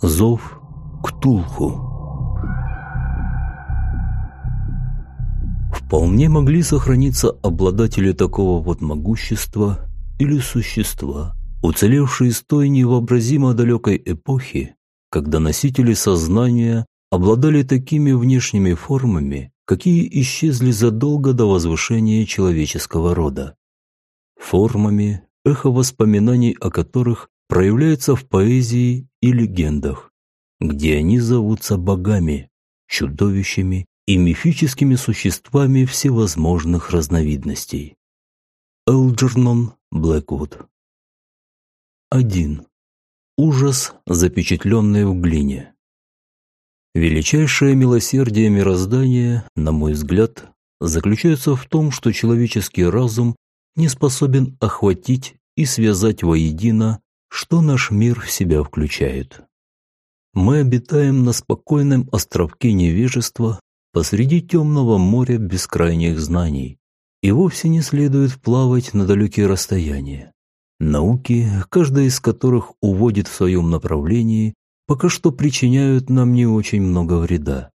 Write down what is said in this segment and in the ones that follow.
Зов Ктулху Вполне могли сохраниться обладатели такого вот могущества или существа, уцелевшие из той невообразимо далекой эпохи, когда носители сознания обладали такими внешними формами, какие исчезли задолго до возвышения человеческого рода. Формами, эхо воспоминаний о которых проявляется в поэзии и легендах, где они зовутся богами, чудовищами и мифическими существами всевозможных разновидностей. Элджернон Блэквуд 1. Ужас, запечатленный в глине. Величайшее милосердие мироздания, на мой взгляд, заключается в том, что человеческий разум не способен охватить и связать воедино, что наш мир в себя включает. Мы обитаем на спокойном островке невежества посреди темного моря бескрайних знаний, и вовсе не следует плавать на далекие расстояния. Науки, каждая из которых уводит в своем направлении, пока что причиняют нам не очень много вреда.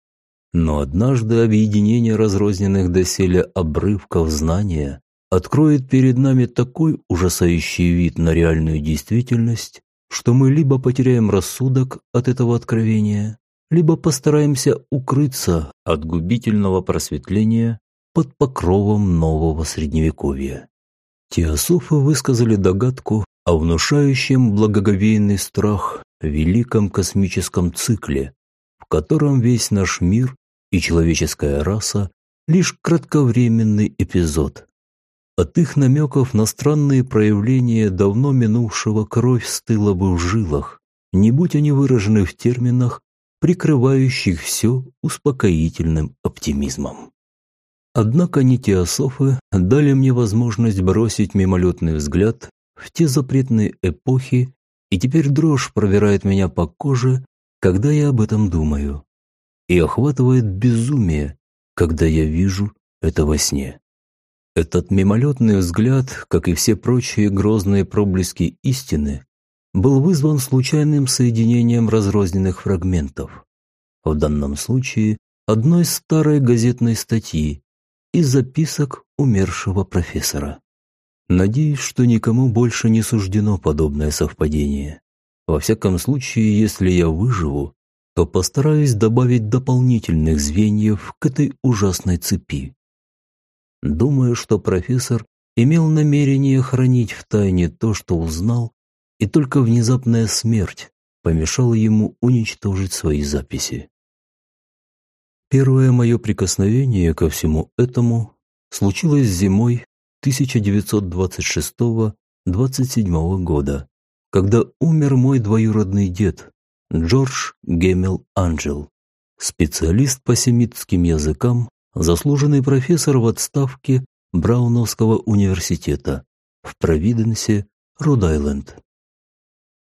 Но однажды объединение разрозненных доселе обрывков знания откроет перед нами такой ужасающий вид на реальную действительность, что мы либо потеряем рассудок от этого откровения, либо постараемся укрыться от губительного просветления под покровом нового средневековья. Теософы высказали догадку о внушающем благоговейный страх великом космическом цикле, в котором весь наш мир и человеческая раса лишь кратковременный эпизод. От их намеков на странные проявления давно минувшего кровь стыла бы в жилах, не будь они выражены в терминах, прикрывающих все успокоительным оптимизмом. Однако не теософы дали мне возможность бросить мимолетный взгляд в те запретные эпохи, и теперь дрожь пробирает меня по коже, когда я об этом думаю, и охватывает безумие, когда я вижу это во сне. Этот мимолетный взгляд, как и все прочие грозные проблески истины, был вызван случайным соединением разрозненных фрагментов. В данном случае одной старой газетной статьи и записок умершего профессора. Надеюсь, что никому больше не суждено подобное совпадение. Во всяком случае, если я выживу, то постараюсь добавить дополнительных звеньев к этой ужасной цепи. Думаю, что профессор имел намерение хранить в тайне то, что узнал, и только внезапная смерть помешала ему уничтожить свои записи. Первое мое прикосновение ко всему этому случилось зимой 1926-27 года, когда умер мой двоюродный дед Джордж Гемел Анджел, специалист по семитским языкам, заслуженный профессор в отставке Брауновского университета в Провиденсе, Род-Айленд.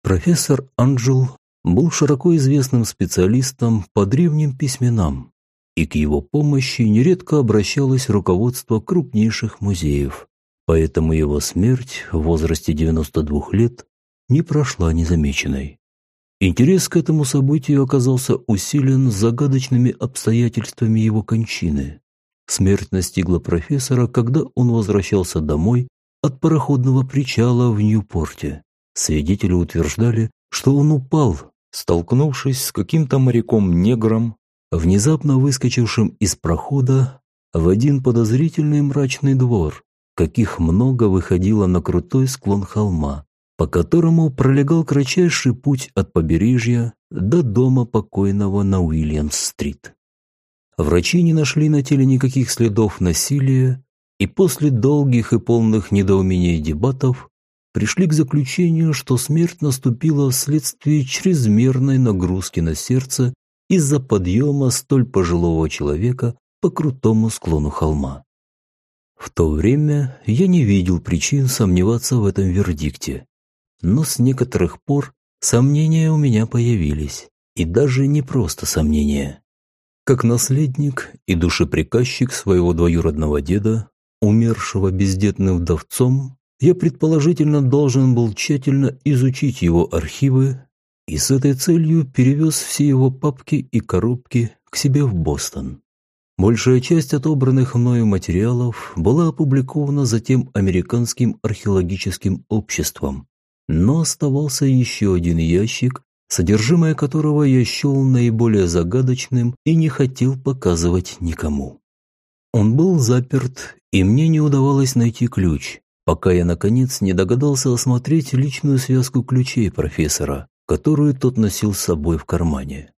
Профессор Анджел был широко известным специалистом по древним письменам, и к его помощи нередко обращалось руководство крупнейших музеев, поэтому его смерть в возрасте 92 лет не прошла незамеченной. Интерес к этому событию оказался усилен загадочными обстоятельствами его кончины. Смерть настигла профессора, когда он возвращался домой от пароходного причала в Ньюпорте. Свидетели утверждали, что он упал, столкнувшись с каким-то моряком-негром, внезапно выскочившим из прохода в один подозрительный мрачный двор, каких много выходило на крутой склон холма, по которому пролегал кратчайший путь от побережья до дома покойного на Уильямс-стрит. Врачи не нашли на теле никаких следов насилия, и после долгих и полных недоумений дебатов пришли к заключению, что смерть наступила вследствие чрезмерной нагрузки на сердце из-за подъема столь пожилого человека по крутому склону холма. В то время я не видел причин сомневаться в этом вердикте, но с некоторых пор сомнения у меня появились, и даже не просто сомнения. Как наследник и душеприказчик своего двоюродного деда, умершего бездетным вдовцом, я предположительно должен был тщательно изучить его архивы и с этой целью перевез все его папки и коробки к себе в Бостон. Большая часть отобранных мною материалов была опубликована затем Американским археологическим обществом, но оставался еще один ящик, содержимое которого я счел наиболее загадочным и не хотел показывать никому. Он был заперт, и мне не удавалось найти ключ, пока я, наконец, не догадался осмотреть личную связку ключей профессора, которую тот носил с собой в кармане.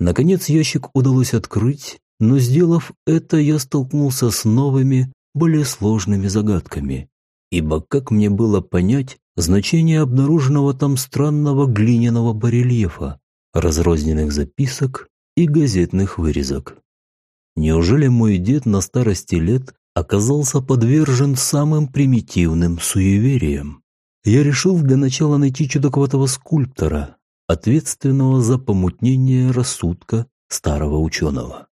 Наконец ящик удалось открыть, но сделав это, я столкнулся с новыми, более сложными загадками, ибо как мне было понять значение обнаруженного там странного глиняного барельефа, разрозненных записок и газетных вырезок? Неужели мой дед на старости лет оказался подвержен самым примитивным суевериям? я решил для начала найти чудаковатого скульптора, ответственного за помутнение рассудка старого ученого.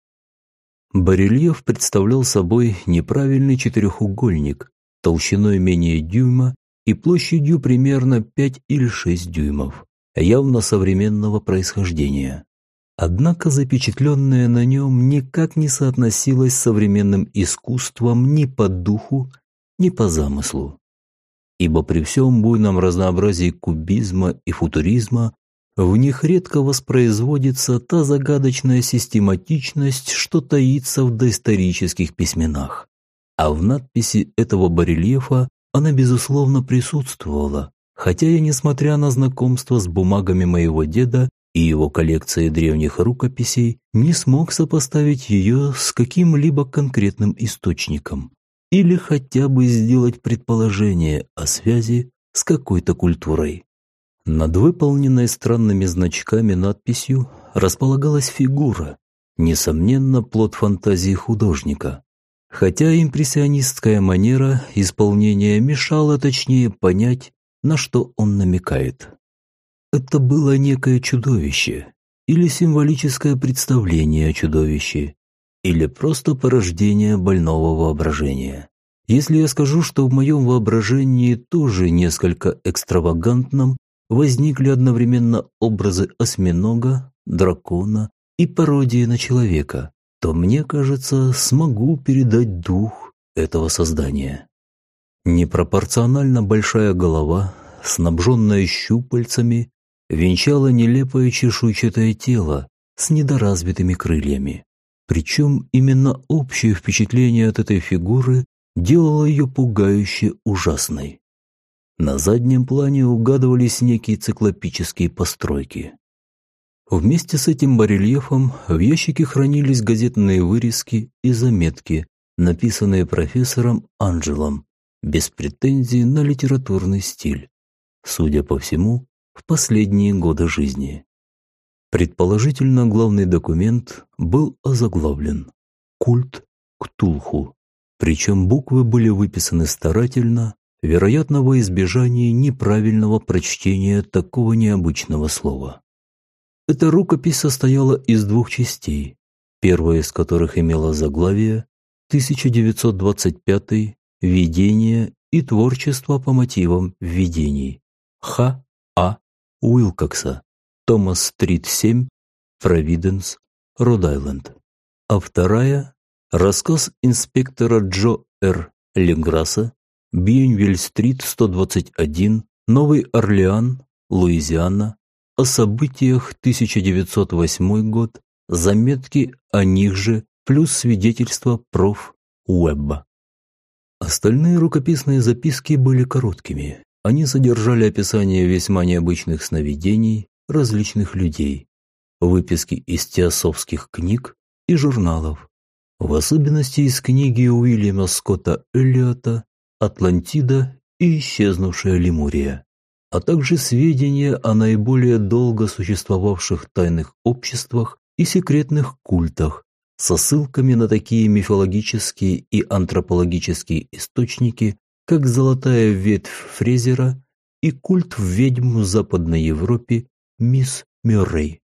Барельеф представлял собой неправильный четырехугольник толщиной менее дюйма и площадью примерно 5 или 6 дюймов, явно современного происхождения. Однако запечатленное на нем никак не соотносилось с современным искусством ни по духу, ни по замыслу ибо при всем буйном разнообразии кубизма и футуризма в них редко воспроизводится та загадочная систематичность, что таится в доисторических письменах. А в надписи этого барельефа она, безусловно, присутствовала, хотя я, несмотря на знакомство с бумагами моего деда и его коллекцией древних рукописей, не смог сопоставить ее с каким-либо конкретным источником или хотя бы сделать предположение о связи с какой-то культурой. Над выполненной странными значками надписью располагалась фигура, несомненно, плод фантазии художника. Хотя импрессионистская манера исполнения мешала точнее понять, на что он намекает. Это было некое чудовище или символическое представление о чудовище, или просто порождение больного воображения. Если я скажу, что в моем воображении тоже несколько экстравагантном возникли одновременно образы осьминога, дракона и пародии на человека, то мне кажется, смогу передать дух этого создания. Непропорционально большая голова, снабженная щупальцами, венчала нелепое чешуйчатое тело с недоразвитыми крыльями. Причем именно общее впечатление от этой фигуры делало ее пугающе ужасной. На заднем плане угадывались некие циклопические постройки. Вместе с этим барельефом в ящике хранились газетные вырезки и заметки, написанные профессором Анджелом, без претензий на литературный стиль, судя по всему, в последние годы жизни. Предположительно, главный документ был озаглавлен «Культ Ктулху», причем буквы были выписаны старательно, вероятно, во избежание неправильного прочтения такого необычного слова. Эта рукопись состояла из двух частей, первая из которых имела заглавие 1925 «Видение и творчество по мотивам видений» Х. А. Уилкокса, Томас-стрит 7, Провиденс, Род-Айленд. А вторая – рассказ инспектора Джо Р. Леграсса, Бьюнвиль-стрит 121, Новый Орлеан, Луизиана, о событиях 1908 год, заметки о них же, плюс свидетельства проф. Уэбба. Остальные рукописные записки были короткими. Они содержали описание весьма необычных сновидений, различных людей, выписки из теософских книг и журналов, в особенности из книги Уильяма Скотта Эллиота «Атлантида и исчезнувшая Лемурия», а также сведения о наиболее долго существовавших тайных обществах и секретных культах со ссылками на такие мифологические и антропологические источники, как «Золотая ветвь Фрезера» и культ ведьм в Западной Европе мисс Мюррей.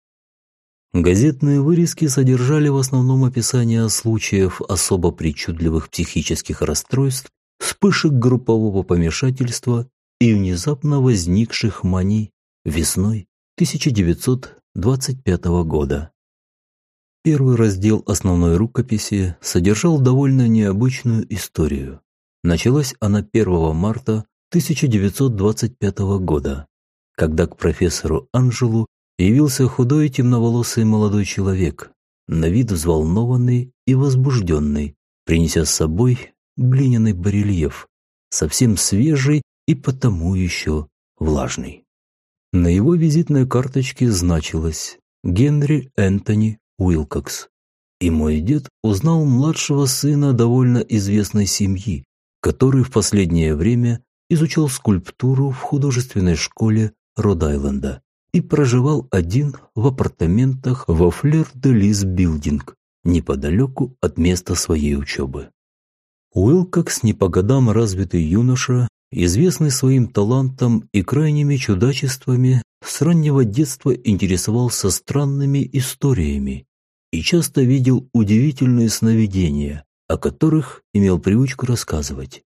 Газетные вырезки содержали в основном описание случаев особо причудливых психических расстройств вспышек группового помешательства и внезапно возникших маний весной 1925 года. Первый раздел основной рукописи содержал довольно необычную историю. Началась она 1 марта 1925 года, когда к профессору Анжелу явился худой темноволосый молодой человек, на вид взволнованный и возбужденный, принеся с собой глиняный барельеф, совсем свежий и потому еще влажный. На его визитной карточке значилось «Генри Энтони Уилкокс». И мой дед узнал младшего сына довольно известной семьи, который в последнее время изучал скульптуру в художественной школе Род-Айленда и проживал один в апартаментах во Флер-де-Лис Билдинг, неподалеку от места своей учебы. Уилкокс не по годам развитый юноша, известный своим талантом и крайними чудачествами, с раннего детства интересовался странными историями и часто видел удивительные сновидения, о которых имел привычку рассказывать.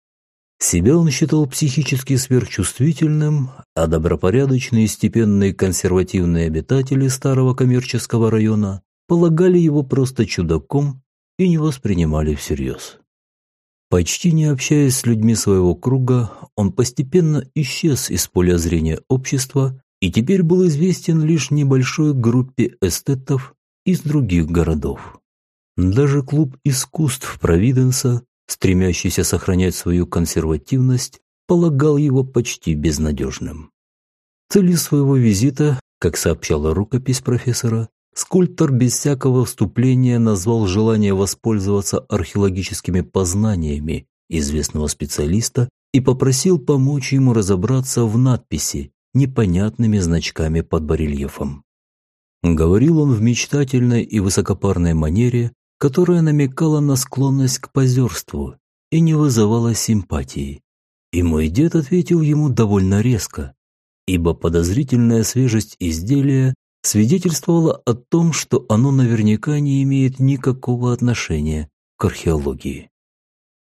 Себя он считал психически сверхчувствительным, а добропорядочные степенные консервативные обитатели старого коммерческого района полагали его просто чудаком и не воспринимали всерьез. Почти не общаясь с людьми своего круга, он постепенно исчез из поля зрения общества и теперь был известен лишь небольшой группе эстетов из других городов. Даже клуб искусств Провиденса, стремящийся сохранять свою консервативность, полагал его почти безнадежным. Целью своего визита, как сообщала рукопись профессора, Скульптор без всякого вступления назвал желание воспользоваться археологическими познаниями известного специалиста и попросил помочь ему разобраться в надписи непонятными значками под барельефом. Говорил он в мечтательной и высокопарной манере, которая намекала на склонность к позерству и не вызывала симпатии. И мой дед ответил ему довольно резко, ибо подозрительная свежесть изделия свидетельствовало о том, что оно наверняка не имеет никакого отношения к археологии.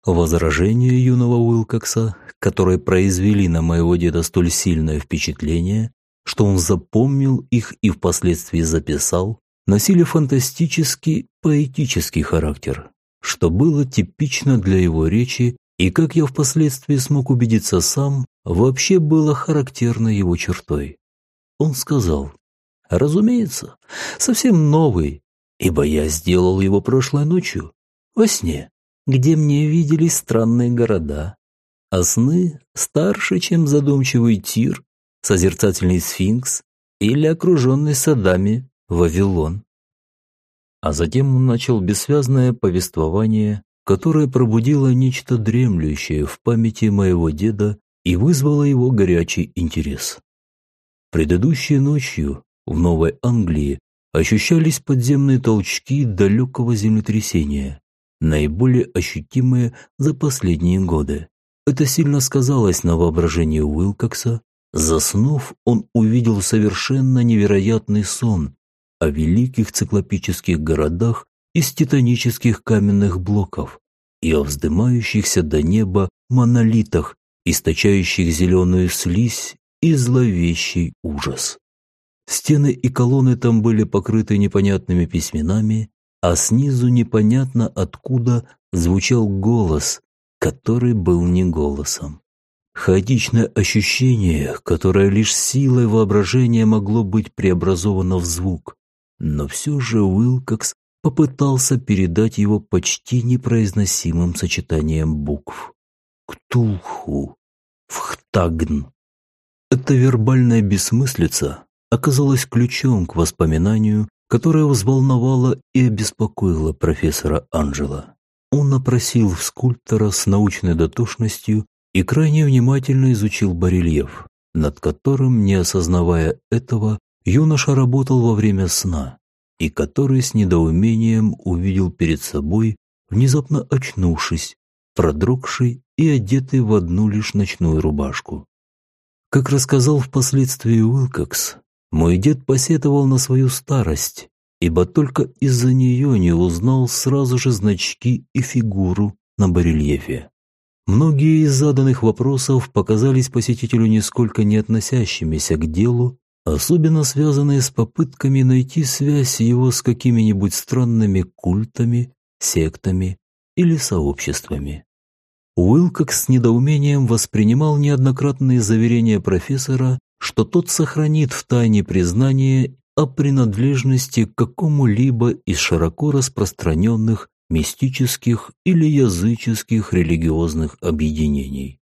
Возражения юного Уилкокса, которые произвели на моего деда столь сильное впечатление, что он запомнил их и впоследствии записал, носили фантастический, поэтический характер, что было типично для его речи и, как я впоследствии смог убедиться сам, вообще было характерно его чертой. Он сказал, Разумеется, совсем новый, ибо я сделал его прошлой ночью, во сне, где мне виделись странные города, а сны старше, чем задумчивый Тир, созерцательный сфинкс или окруженный садами Вавилон. А затем он начал бессвязное повествование, которое пробудило нечто дремлющее в памяти моего деда и вызвало его горячий интерес. Предыдущей ночью в Новой Англии ощущались подземные толчки далекого землетрясения, наиболее ощутимые за последние годы. Это сильно сказалось на воображении Уилкокса. Заснув, он увидел совершенно невероятный сон о великих циклопических городах из титанических каменных блоков и о вздымающихся до неба монолитах, источающих зеленую слизь и зловещий ужас. Стены и колонны там были покрыты непонятными письменами, а снизу непонятно откуда звучал голос, который был не голосом. Хаотичное ощущение, которое лишь силой воображения могло быть преобразовано в звук. Но все же Уилкокс попытался передать его почти непроизносимым сочетанием букв. Ктулху, Вхтагн. Эта вербальная бессмыслица оказалась ключом к воспоминанию, которое взволновало и обеспокоило профессора Анджела. Он опросил скульптора с научной дотошностью и крайне внимательно изучил барельеф, над которым, не осознавая этого, юноша работал во время сна, и который с недоумением увидел перед собой, внезапно очнувшись, продрогший и одетый в одну лишь ночную рубашку. Как рассказал впоследствии Уилкокс, мой дед посетовал на свою старость, ибо только из-за нее не узнал сразу же значки и фигуру на барельефе. Многие из заданных вопросов показались посетителю нисколько не относящимися к делу, особенно связанные с попытками найти связь его с какими-нибудь странными культами, сектами или сообществами. Уилкокс с недоумением воспринимал неоднократные заверения профессора, что тот сохранит в тайне признание о принадлежности к какому-либо из широко распространенных мистических или языческих религиозных объединений.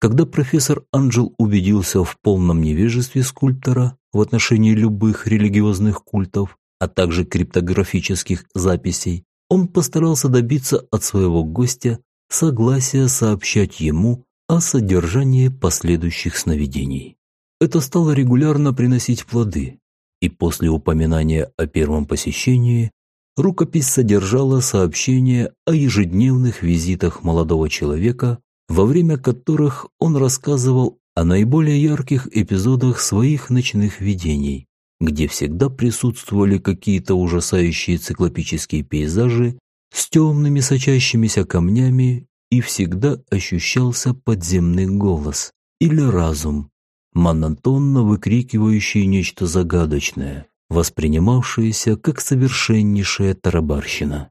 Когда профессор Анджел убедился в полном невежестве скульптора в отношении любых религиозных культов, а также криптографических записей, он постарался добиться от своего гостя согласия сообщать ему о содержании последующих сновидений. Это стало регулярно приносить плоды, и после упоминания о первом посещении рукопись содержала сообщение о ежедневных визитах молодого человека, во время которых он рассказывал о наиболее ярких эпизодах своих ночных видений, где всегда присутствовали какие-то ужасающие циклопические пейзажи с темными сочащимися камнями и всегда ощущался подземный голос или разум, монотонно выкрикивающий нечто загадочное, воспринимавшееся как совершеннейшая тарабарщина.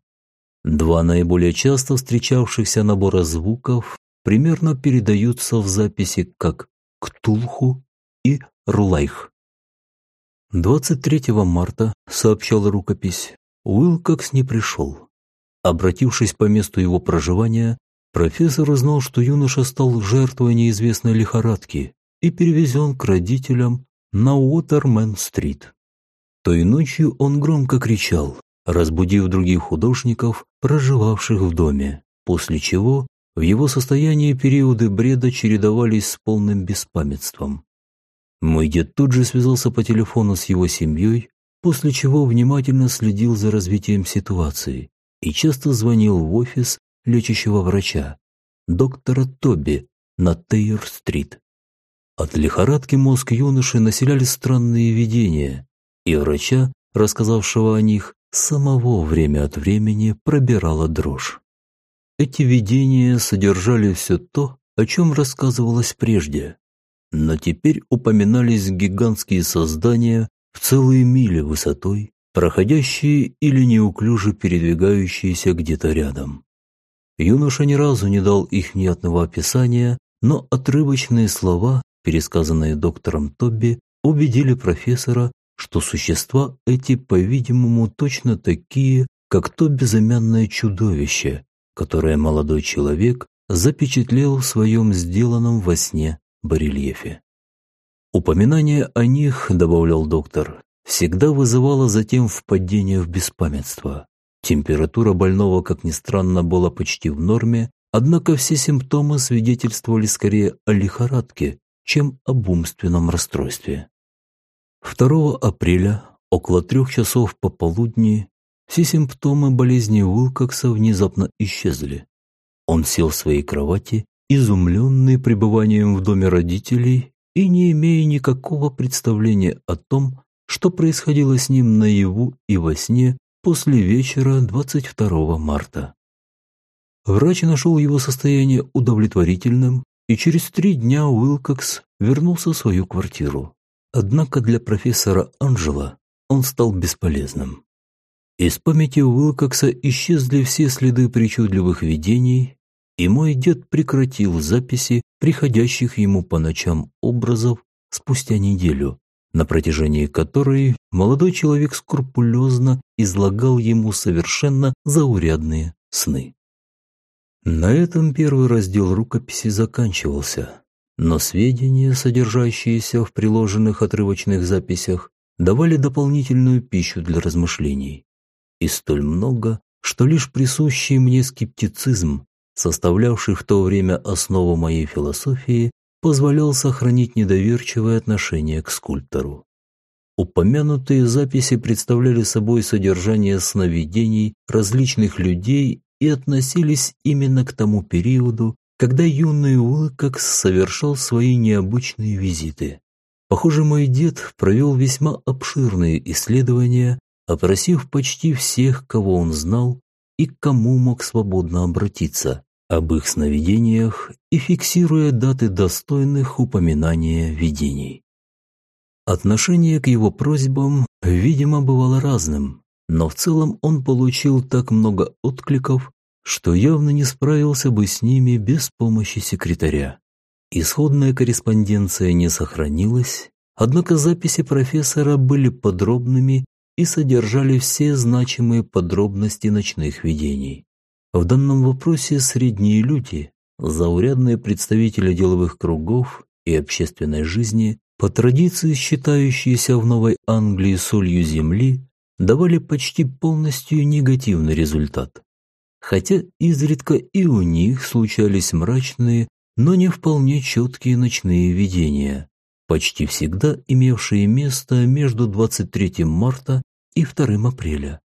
Два наиболее часто встречавшихся набора звуков примерно передаются в записи как «ктулху» и «рулайх». 23 марта, сообщала рукопись, Уилкокс не пришел. Обратившись по месту его проживания, профессор узнал, что юноша стал жертвой неизвестной лихорадки и перевезен к родителям на Уотермен-стрит. Той ночью он громко кричал, разбудив других художников, проживавших в доме, после чего в его состоянии периоды бреда чередовались с полным беспамятством. Мой дед тут же связался по телефону с его семьей, после чего внимательно следил за развитием ситуации и часто звонил в офис лечащего врача, доктора Тоби на Тейер-стрит. От лихорадки мозг юноши населяли странные видения, и врача, рассказавшего о них, самого время от времени пробирала дрожь. Эти видения содержали все то, о чем рассказывалось прежде, но теперь упоминались гигантские создания в целые мили высотой, проходящие или неуклюже передвигающиеся где-то рядом. Юноша ни разу не дал их внятного описания, но отрывочные слова, пересказанные доктором Тобби, убедили профессора, что существа эти, по-видимому, точно такие, как то безымянное чудовище, которое молодой человек запечатлел в своем сделанном во сне барельефе. Упоминание о них, добавлял доктор, всегда вызывало затем впадение в беспамятство. Температура больного, как ни странно, была почти в норме, однако все симптомы свидетельствовали скорее о лихорадке, чем об умственном расстройстве. 2 апреля, около трех часов пополудни, все симптомы болезни Уилкокса внезапно исчезли. Он сел в своей кровати, изумленный пребыванием в доме родителей и не имея никакого представления о том, что происходило с ним наяву и во сне после вечера 22 марта. Врач нашел его состояние удовлетворительным, и через три дня Уилкокс вернулся в свою квартиру. Однако для профессора Анджела он стал бесполезным. Из памяти Уилкокса исчезли все следы причудливых видений, и мой дед прекратил записи приходящих ему по ночам образов спустя неделю, на протяжении которой молодой человек скрупулезно излагал ему совершенно заурядные сны. На этом первый раздел рукописи заканчивался, но сведения, содержащиеся в приложенных отрывочных записях, давали дополнительную пищу для размышлений. И столь много, что лишь присущий мне скептицизм, составлявший в то время основу моей философии, позволял сохранить недоверчивое отношение к скульптору. Упомянутые записи представляли собой содержание сновидений различных людей и относились именно к тому периоду, когда юный Уилкокс совершал свои необычные визиты. Похоже, мой дед провел весьма обширные исследования, опросив почти всех, кого он знал и к кому мог свободно обратиться, об их сновидениях и фиксируя даты достойных упоминания видений. Отношение к его просьбам, видимо, бывало разным, но в целом он получил так много откликов, что явно не справился бы с ними без помощи секретаря. Исходная корреспонденция не сохранилась, однако записи профессора были подробными и содержали все значимые подробности ночных видений. В данном вопросе средние люди, заурядные представители деловых кругов и общественной жизни, по традиции считающиеся в Новой Англии солью земли, давали почти полностью негативный результат. Хотя изредка и у них случались мрачные, но не вполне четкие ночные видения, почти всегда имевшие место между 23 марта и 2 апреля,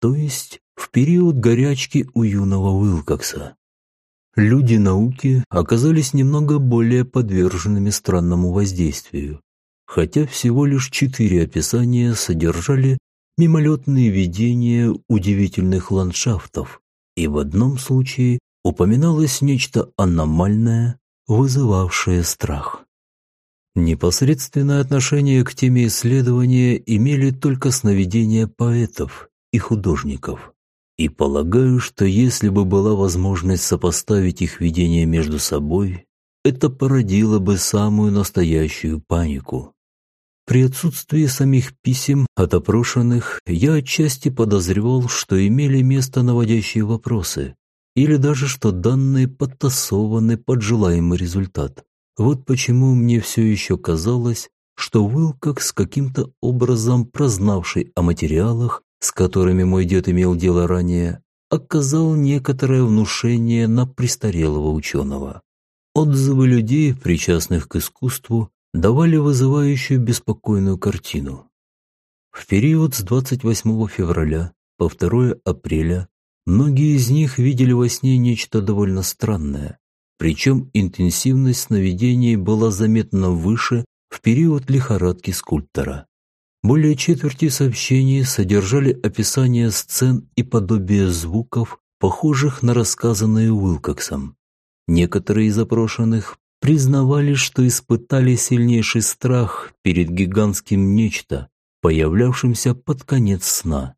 то есть в период горячки у юного Уилкокса. Люди науки оказались немного более подверженными странному воздействию, хотя всего лишь четыре описания содержали мимолетные видения удивительных ландшафтов, и в одном случае упоминалось нечто аномальное, вызывавшее страх. Непосредственное отношение к теме исследования имели только сновидения поэтов и художников. И полагаю, что если бы была возможность сопоставить их видения между собой, это породило бы самую настоящую панику. При отсутствии самих писем от опрошенных я отчасти подозревал, что имели место наводящие вопросы, или даже что данные подтасованы под желаемый результат. Вот почему мне все еще казалось, что Уилкокс, каким-то образом прознавший о материалах, с которыми мой дед имел дело ранее, оказал некоторое внушение на престарелого ученого. Отзывы людей, причастных к искусству, давали вызывающую беспокойную картину. В период с 28 февраля по 2 апреля многие из них видели во сне нечто довольно странное, причем интенсивность сновидений была заметно выше в период лихорадки скульптора. Более четверти сообщений содержали описание сцен и подобие звуков, похожих на рассказанные Уилкоксом. Некоторые из опрошенных признавали, что испытали сильнейший страх перед гигантским нечто, появлявшимся под конец сна.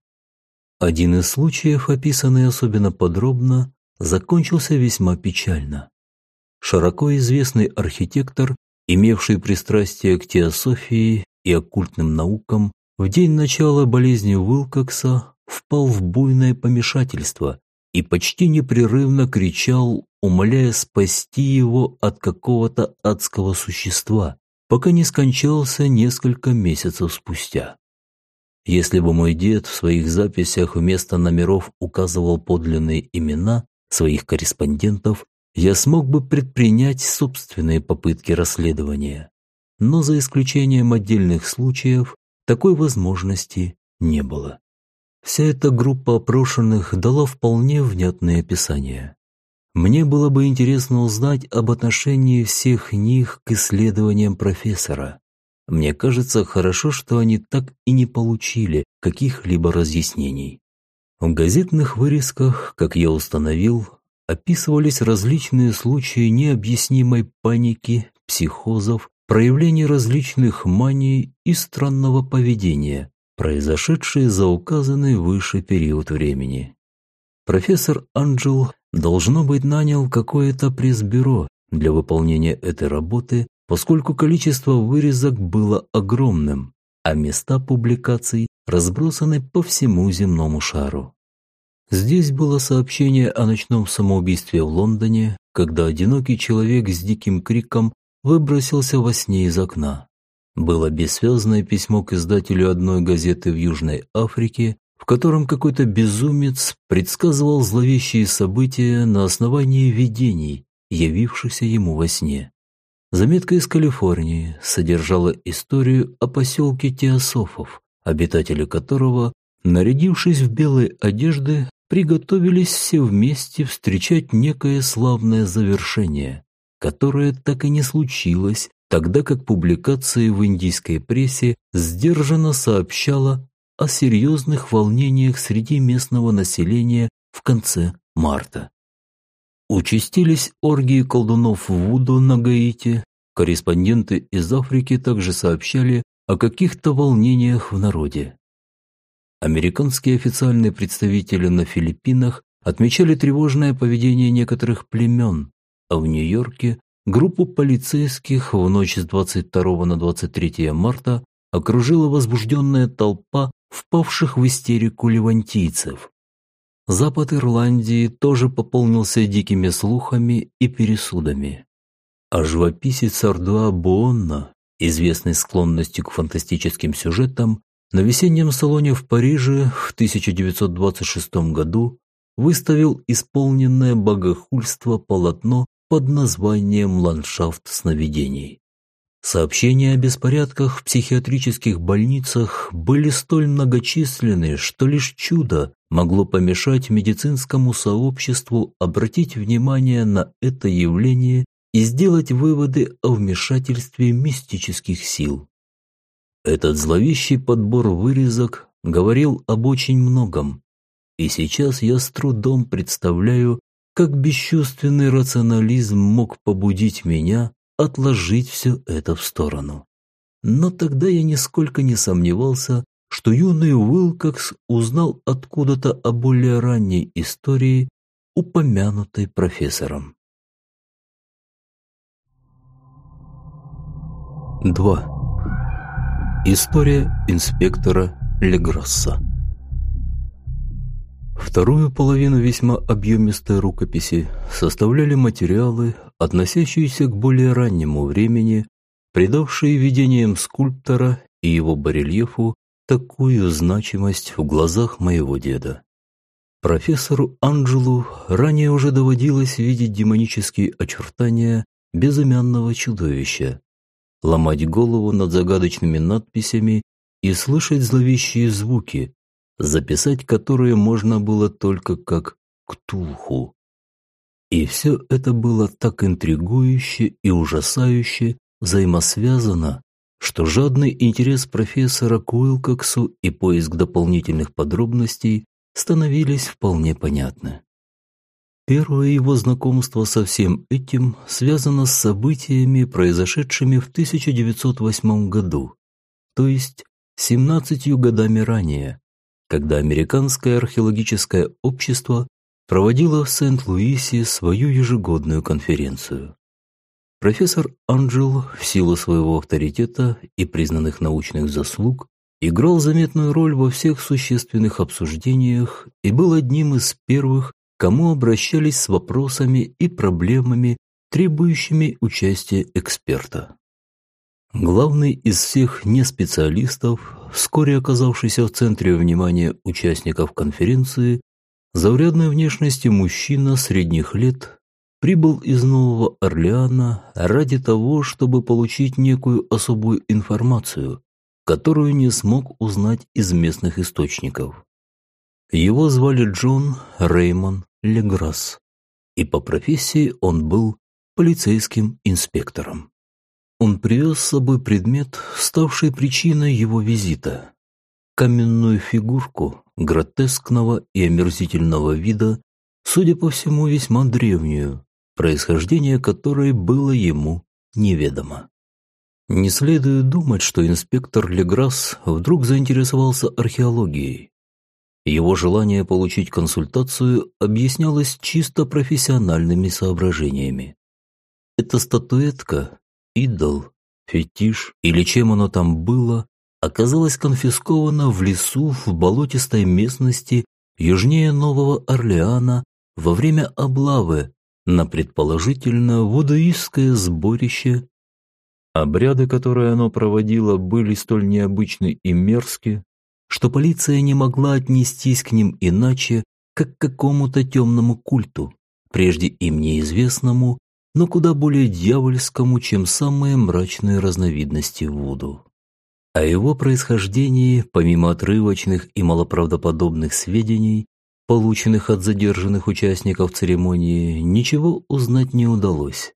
Один из случаев, описанный особенно подробно, закончился весьма печально. Широко известный архитектор, имевший пристрастие к теософии и оккультным наукам, в день начала болезни Уилкокса впал в буйное помешательство и почти непрерывно кричал, умоляя спасти его от какого-то адского существа, пока не скончался несколько месяцев спустя. Если бы мой дед в своих записях вместо номеров указывал подлинные имена своих корреспондентов, я смог бы предпринять собственные попытки расследования. Но за исключением отдельных случаев, такой возможности не было. Вся эта группа опрошенных дала вполне внятное описание. Мне было бы интересно узнать об отношении всех них к исследованиям профессора. Мне кажется, хорошо, что они так и не получили каких-либо разъяснений. В газетных вырезках, как я установил, описывались различные случаи необъяснимой паники, психозов, проявлений различных маний и странного поведения, произошедшие за указанный выше период времени. Профессор Анджел, должно быть, нанял какое-то пресс-бюро для выполнения этой работы, поскольку количество вырезок было огромным, а места публикаций разбросаны по всему земному шару. Здесь было сообщение о ночном самоубийстве в Лондоне, когда одинокий человек с диким криком выбросился во сне из окна. Было бессвязное письмо к издателю одной газеты в Южной Африке, в котором какой-то безумец предсказывал зловещие события на основании видений, явившихся ему во сне. Заметка из Калифорнии содержала историю о поселке Теософов, обитатели которого, нарядившись в белые одежды, приготовились все вместе встречать некое славное завершение, которое так и не случилось тогда как публикация в индийской прессе сдержанно сообщала о серьезных волнениях среди местного населения в конце марта. Участились оргии колдунов Вуду на Гаити. Корреспонденты из Африки также сообщали о каких-то волнениях в народе. Американские официальные представители на Филиппинах отмечали тревожное поведение некоторых племен, а в Нью-Йорке группу полицейских в ночь с 22 на 23 марта окружила возбужденная толпа впавших в истерику левантийцев. Запад Ирландии тоже пополнился дикими слухами и пересудами. А живописец Ардуа Буонна, известный склонностью к фантастическим сюжетам, на весеннем салоне в Париже в 1926 году выставил исполненное богохульство полотно под названием «Ландшафт сновидений». Сообщения о беспорядках в психиатрических больницах были столь многочисленны, что лишь чудо могло помешать медицинскому сообществу обратить внимание на это явление и сделать выводы о вмешательстве мистических сил. Этот зловещий подбор вырезок говорил об очень многом, и сейчас я с трудом представляю, как бесчувственный рационализм мог побудить меня отложить все это в сторону. Но тогда я нисколько не сомневался, что юный Уилкокс узнал откуда-то о более ранней истории, упомянутой профессором. 2. История инспектора Легросса Вторую половину весьма объемистой рукописи составляли материалы, относящиеся к более раннему времени, придавшие видениям скульптора и его барельефу такую значимость в глазах моего деда. Профессору Анджелу ранее уже доводилось видеть демонические очертания безымянного чудовища, ломать голову над загадочными надписями и слышать зловещие звуки, записать которые можно было только как «ктулху». И все это было так интригующе и ужасающе взаимосвязано, что жадный интерес профессора к Уилкоксу и поиск дополнительных подробностей становились вполне понятны. Первое его знакомство со всем этим связано с событиями, произошедшими в 1908 году, то есть 17 годами ранее, когда Американское археологическое общество проводило в Сент-Луисе свою ежегодную конференцию. Профессор Анджел в силу своего авторитета и признанных научных заслуг играл заметную роль во всех существенных обсуждениях и был одним из первых, кому обращались с вопросами и проблемами, требующими участия эксперта. Главный из всех неспециалистов, вскоре оказавшийся в центре внимания участников конференции, заурядной внешности мужчина средних лет прибыл из Нового Орлеана ради того, чтобы получить некую особую информацию, которую не смог узнать из местных источников. Его звали Джон Реймон Леграсс, и по профессии он был полицейским инспектором. Он привез с собой предмет, ставший причиной его визита. Каменную фигурку гротескного и омерзительного вида, судя по всему, весьма древнюю, происхождение которой было ему неведомо. Не следует думать, что инспектор Леграсс вдруг заинтересовался археологией. Его желание получить консультацию объяснялось чисто профессиональными соображениями. Эта статуэтка идол, фетиш или чем оно там было, оказалось конфисковано в лесу в болотистой местности южнее Нового Орлеана во время облавы на предположительно вудуистское сборище. Обряды, которые оно проводило, были столь необычны и мерзки, что полиция не могла отнестись к ним иначе, как к какому-то темному культу, прежде им неизвестному но куда более дьявольскому, чем самые мрачные разновидности Вуду. О его происхождении, помимо отрывочных и малоправдоподобных сведений, полученных от задержанных участников церемонии, ничего узнать не удалось.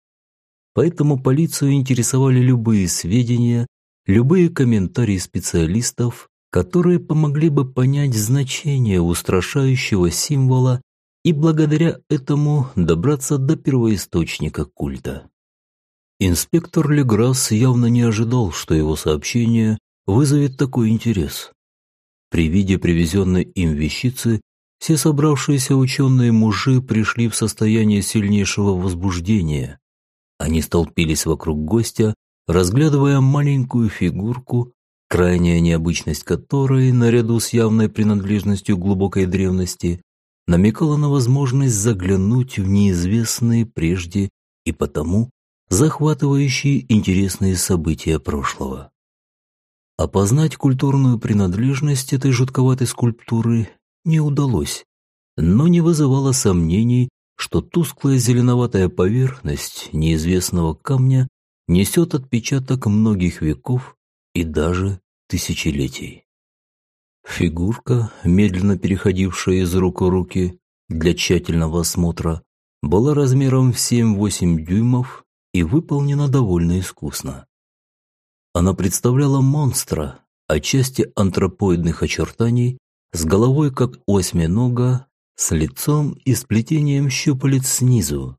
Поэтому полицию интересовали любые сведения, любые комментарии специалистов, которые помогли бы понять значение устрашающего символа и благодаря этому добраться до первоисточника культа. Инспектор Леграсс явно не ожидал, что его сообщение вызовет такой интерес. При виде привезенной им вещицы все собравшиеся ученые-мужи пришли в состояние сильнейшего возбуждения. Они столпились вокруг гостя, разглядывая маленькую фигурку, крайняя необычность которой, наряду с явной принадлежностью глубокой древности, намекала на возможность заглянуть в неизвестные прежде и потому захватывающие интересные события прошлого. Опознать культурную принадлежность этой жутковатой скульптуры не удалось, но не вызывало сомнений, что тусклая зеленоватая поверхность неизвестного камня несет отпечаток многих веков и даже тысячелетий. Фигурка, медленно переходившая из рук в руки для тщательного осмотра, была размером в 7-8 дюймов и выполнена довольно искусно. Она представляла монстра, отчасти антропоидных очертаний, с головой как осьминога, с лицом и сплетением щупалец снизу.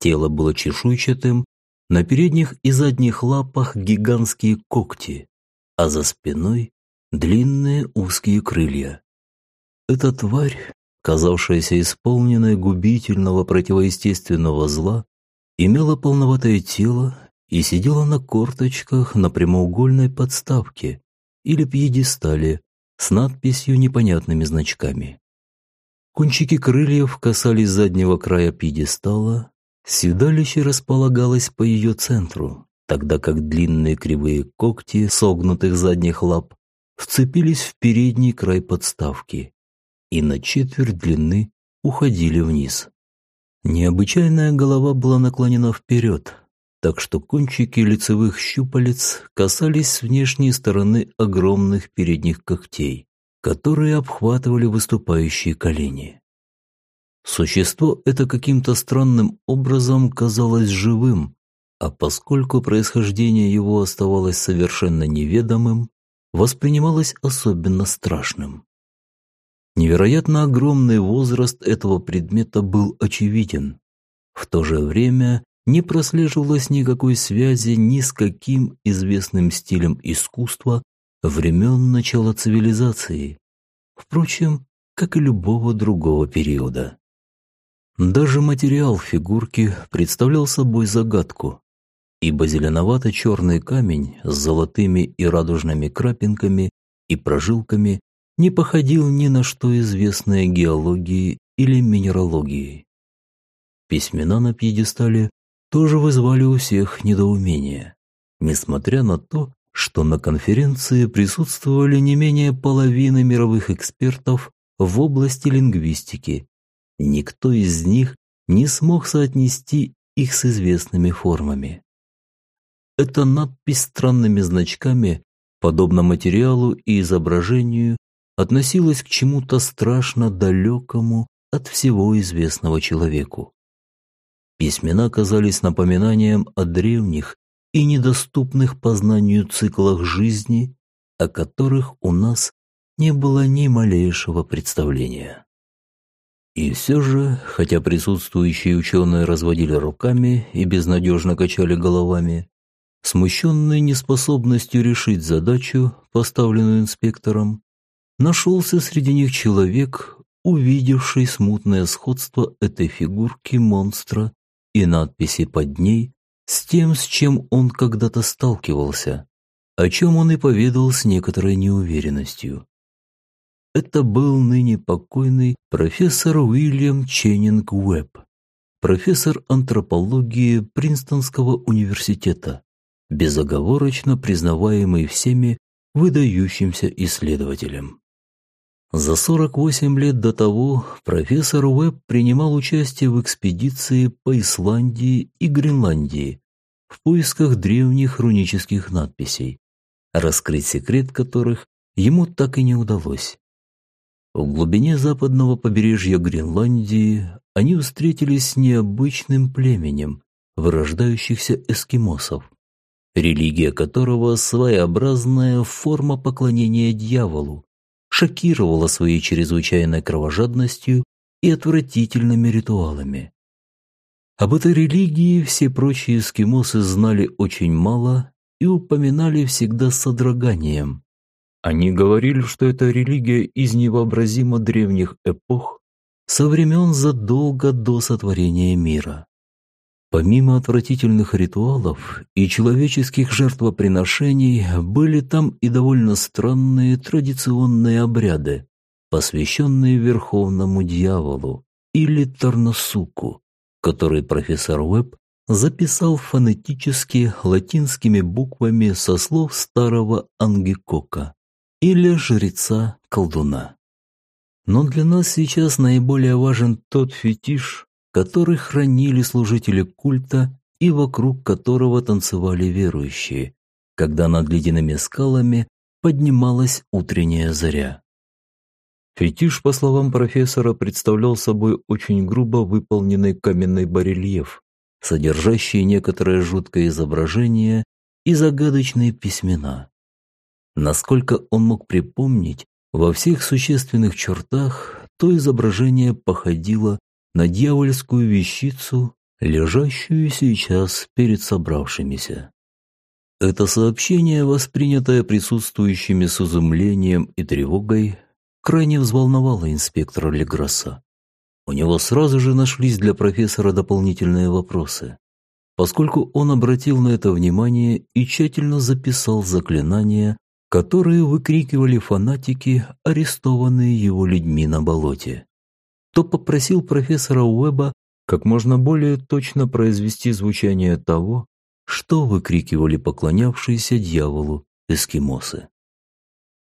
Тело было чешуйчатым, на передних и задних лапах гигантские когти, а за спиной длинные узкие крылья. Эта тварь, казавшаяся исполненной губительного противоестественного зла, имела полноватое тело и сидела на корточках на прямоугольной подставке или пьедестале с надписью непонятными значками. Кончики крыльев касались заднего края пьедестала, седалище располагалось по ее центру, тогда как длинные кривые когти согнутых задних лап вцепились в передний край подставки и на четверть длины уходили вниз. Необычайная голова была наклонена вперед, так что кончики лицевых щупалец касались внешней стороны огромных передних когтей, которые обхватывали выступающие колени. Существо это каким-то странным образом казалось живым, а поскольку происхождение его оставалось совершенно неведомым, воспринималось особенно страшным. Невероятно огромный возраст этого предмета был очевиден. В то же время не прослеживалось никакой связи ни с каким известным стилем искусства времен начала цивилизации, впрочем, как и любого другого периода. Даже материал фигурки представлял собой загадку, ибо зеленовато-черный камень с золотыми и радужными крапинками и прожилками не походил ни на что известное геологии или минералогии. Письмена на пьедестале тоже вызвали у всех недоумение, несмотря на то, что на конференции присутствовали не менее половины мировых экспертов в области лингвистики. Никто из них не смог соотнести их с известными формами. Эта надпись странными значками, подобно материалу и изображению, относилась к чему-то страшно далекому от всего известного человеку. Письмена казались напоминанием о древних и недоступных познанию циклах жизни, о которых у нас не было ни малейшего представления. И все же, хотя присутствующие ученые разводили руками и безнадежно качали головами, Смущенный неспособностью решить задачу, поставленную инспектором, нашелся среди них человек, увидевший смутное сходство этой фигурки монстра и надписи под ней с тем, с чем он когда-то сталкивался, о чем он и поведал с некоторой неуверенностью. Это был ныне покойный профессор Уильям Ченнинг Уэбб, профессор антропологии Принстонского университета, безоговорочно признаваемый всеми выдающимся исследователем. За 48 лет до того профессор Уэбб принимал участие в экспедиции по Исландии и Гренландии в поисках древних рунических надписей, раскрыть секрет которых ему так и не удалось. В глубине западного побережья Гренландии они встретились с необычным племенем вырождающихся эскимосов религия которого своеобразная форма поклонения дьяволу, шокировала своей чрезвычайной кровожадностью и отвратительными ритуалами. Об этой религии все прочие эскимосы знали очень мало и упоминали всегда с содроганием. Они говорили, что это религия из невообразимо древних эпох, со времен задолго до сотворения мира. Помимо отвратительных ритуалов и человеческих жертвоприношений, были там и довольно странные традиционные обряды, посвященные Верховному Дьяволу или Тарносуку, который профессор Уэбб записал фонетически латинскими буквами со слов старого Ангикока или жреца-колдуна. Но для нас сейчас наиболее важен тот фетиш, который хранили служители культа и вокруг которого танцевали верующие, когда над ледяными скалами поднималась утренняя заря. Фетиш, по словам профессора, представлял собой очень грубо выполненный каменный барельеф, содержащий некоторое жуткое изображение и загадочные письмена. Насколько он мог припомнить, во всех существенных чертах то изображение походило на дьявольскую вещицу, лежащую сейчас перед собравшимися. Это сообщение, воспринятое присутствующими с изумлением и тревогой, крайне взволновало инспектора Леграсса. У него сразу же нашлись для профессора дополнительные вопросы, поскольку он обратил на это внимание и тщательно записал заклинания, которые выкрикивали фанатики, арестованные его людьми на болоте то попросил профессора Уэба как можно более точно произвести звучание того, что выкрикивали поклонявшиеся дьяволу эскимосы.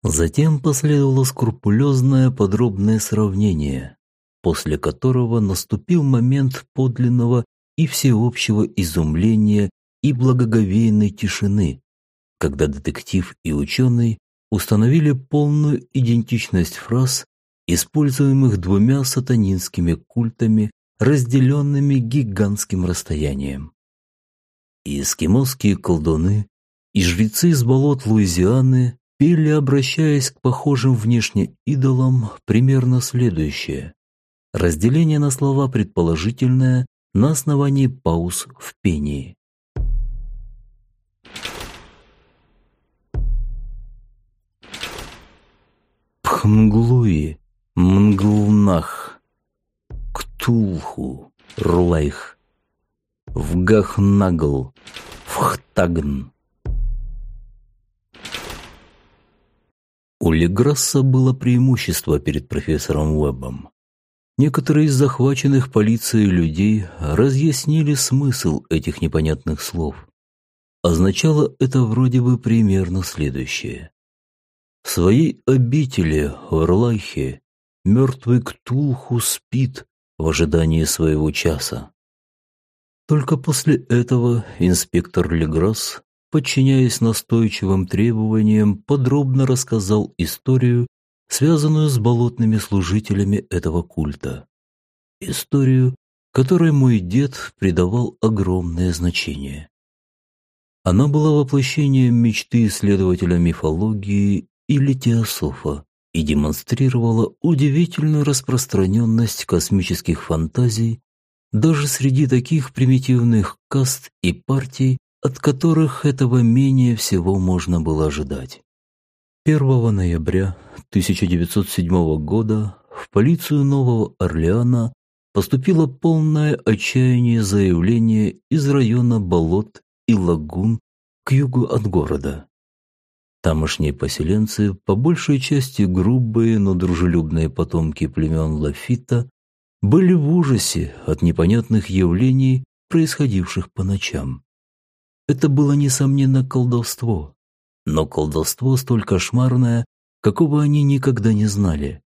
Затем последовало скрупулезное подробное сравнение, после которого наступил момент подлинного и всеобщего изумления и благоговейной тишины, когда детектив и ученый установили полную идентичность фраз используемых двумя сатанинскими культами, разделенными гигантским расстоянием. И эскимосские колдуны, и жрецы из болот Луизианы пели, обращаясь к похожим внешне идолам, примерно следующее. Разделение на слова предположительное на основании пауз в пении. Пхмглуи Мнглнах, Ктулху, Рлайх, Вгахнагл, Вхтагн. У Леграсса было преимущество перед профессором Уэббом. Некоторые из захваченных полицией людей разъяснили смысл этих непонятных слов. Означало это вроде бы примерно следующее. В своей обители в Орлайхе мертвый Ктулху спит в ожидании своего часа. Только после этого инспектор Леграсс, подчиняясь настойчивым требованиям, подробно рассказал историю, связанную с болотными служителями этого культа. Историю, которой мой дед придавал огромное значение. Она была воплощением мечты исследователя мифологии или теософа, и демонстрировала удивительную распространенность космических фантазий даже среди таких примитивных каст и партий, от которых этого менее всего можно было ожидать. 1 ноября 1907 года в полицию Нового Орлеана поступило полное отчаяние заявление из района болот и лагун к югу от города. Тамошние поселенцы, по большей части грубые, но дружелюбные потомки племен Лафита, были в ужасе от непонятных явлений, происходивших по ночам. Это было, несомненно, колдовство, но колдовство столь кошмарное, какого они никогда не знали.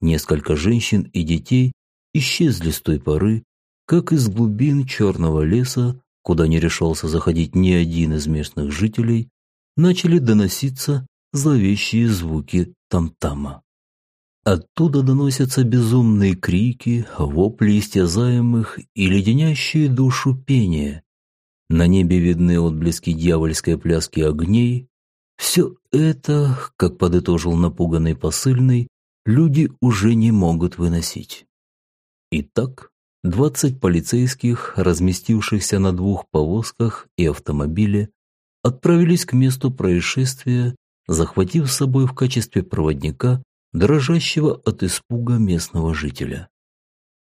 Несколько женщин и детей исчезли с той поры, как из глубин черного леса, куда не решался заходить ни один из местных жителей, начали доноситься зловещие звуки там-тама. Оттуда доносятся безумные крики, вопли истязаемых и леденящие душу пения. На небе видны отблески дьявольской пляски огней. Все это, как подытожил напуганный посыльный, люди уже не могут выносить. Итак, 20 полицейских, разместившихся на двух повозках и автомобиле, отправились к месту происшествия, захватив с собой в качестве проводника дрожащего от испуга местного жителя.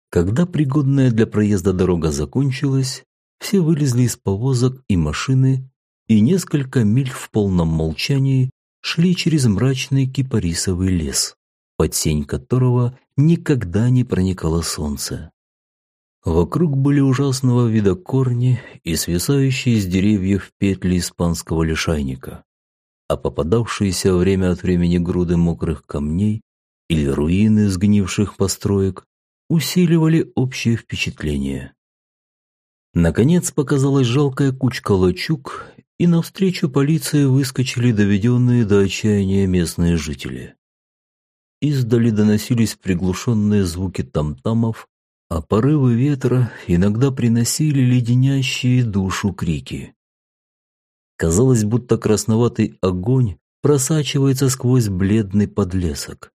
Когда пригодная для проезда дорога закончилась, все вылезли из повозок и машины и несколько миль в полном молчании шли через мрачный кипарисовый лес, под сень которого никогда не проникало солнце. Вокруг были ужасного вида корни и свисающие из деревьев петли испанского лишайника, а попадавшиеся время от времени груды мокрых камней или руины сгнивших построек усиливали общее впечатление. Наконец показалась жалкая кучка лачуг, и навстречу полиции выскочили доведенные до отчаяния местные жители. Издали доносились приглушенные звуки тамтамов, а порывы ветра иногда приносили леденящие душу крики. Казалось, будто красноватый огонь просачивается сквозь бледный подлесок.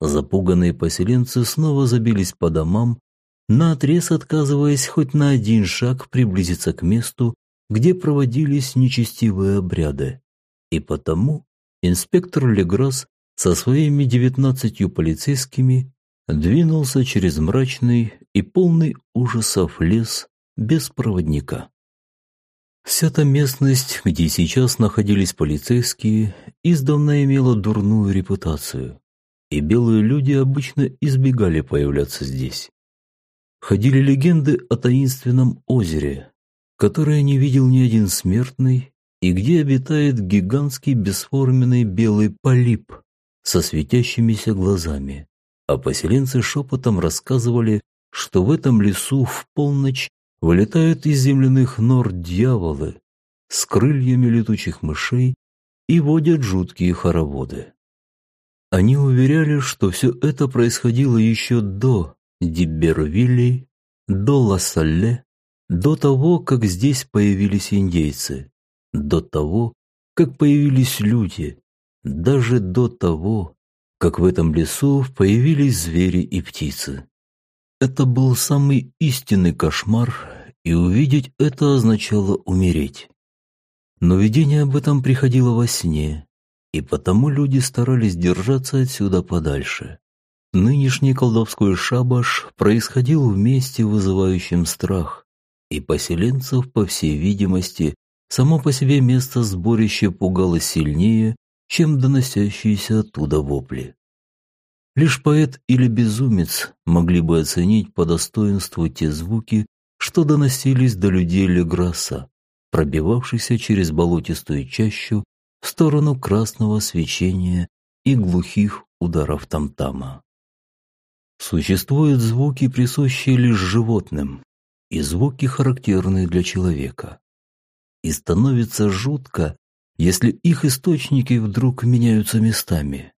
Запуганные поселенцы снова забились по домам, наотрез отказываясь хоть на один шаг приблизиться к месту, где проводились нечестивые обряды. И потому инспектор Леграс со своими девятнадцатью полицейскими двинулся через мрачный и полный ужасов лес без проводника. Вся та местность, где сейчас находились полицейские, издавна имела дурную репутацию, и белые люди обычно избегали появляться здесь. Ходили легенды о таинственном озере, которое не видел ни один смертный, и где обитает гигантский бесформенный белый полип со светящимися глазами а поселенцы шепотом рассказывали, что в этом лесу в полночь вылетают из земляных нор дьяволы с крыльями летучих мышей и водят жуткие хороводы. Они уверяли, что все это происходило еще до Дибервилли, до Лассале, до того, как здесь появились индейцы, до того, как появились люди, даже до того, как в этом лесу появились звери и птицы. Это был самый истинный кошмар, и увидеть это означало умереть. Но видение об этом приходило во сне, и потому люди старались держаться отсюда подальше. Нынешний колдовской шабаш происходил в месте, вызывающем страх, и поселенцев, по всей видимости, само по себе место сборища пугало сильнее, чем доносящиеся оттуда вопли. Лишь поэт или безумец могли бы оценить по достоинству те звуки, что доносились до людей Леграсса, пробивавшихся через болотистую чащу в сторону красного свечения и глухих ударов тамтама. Существуют звуки, присущие лишь животным, и звуки, характерные для человека. И становится жутко, если их источники вдруг меняются местами.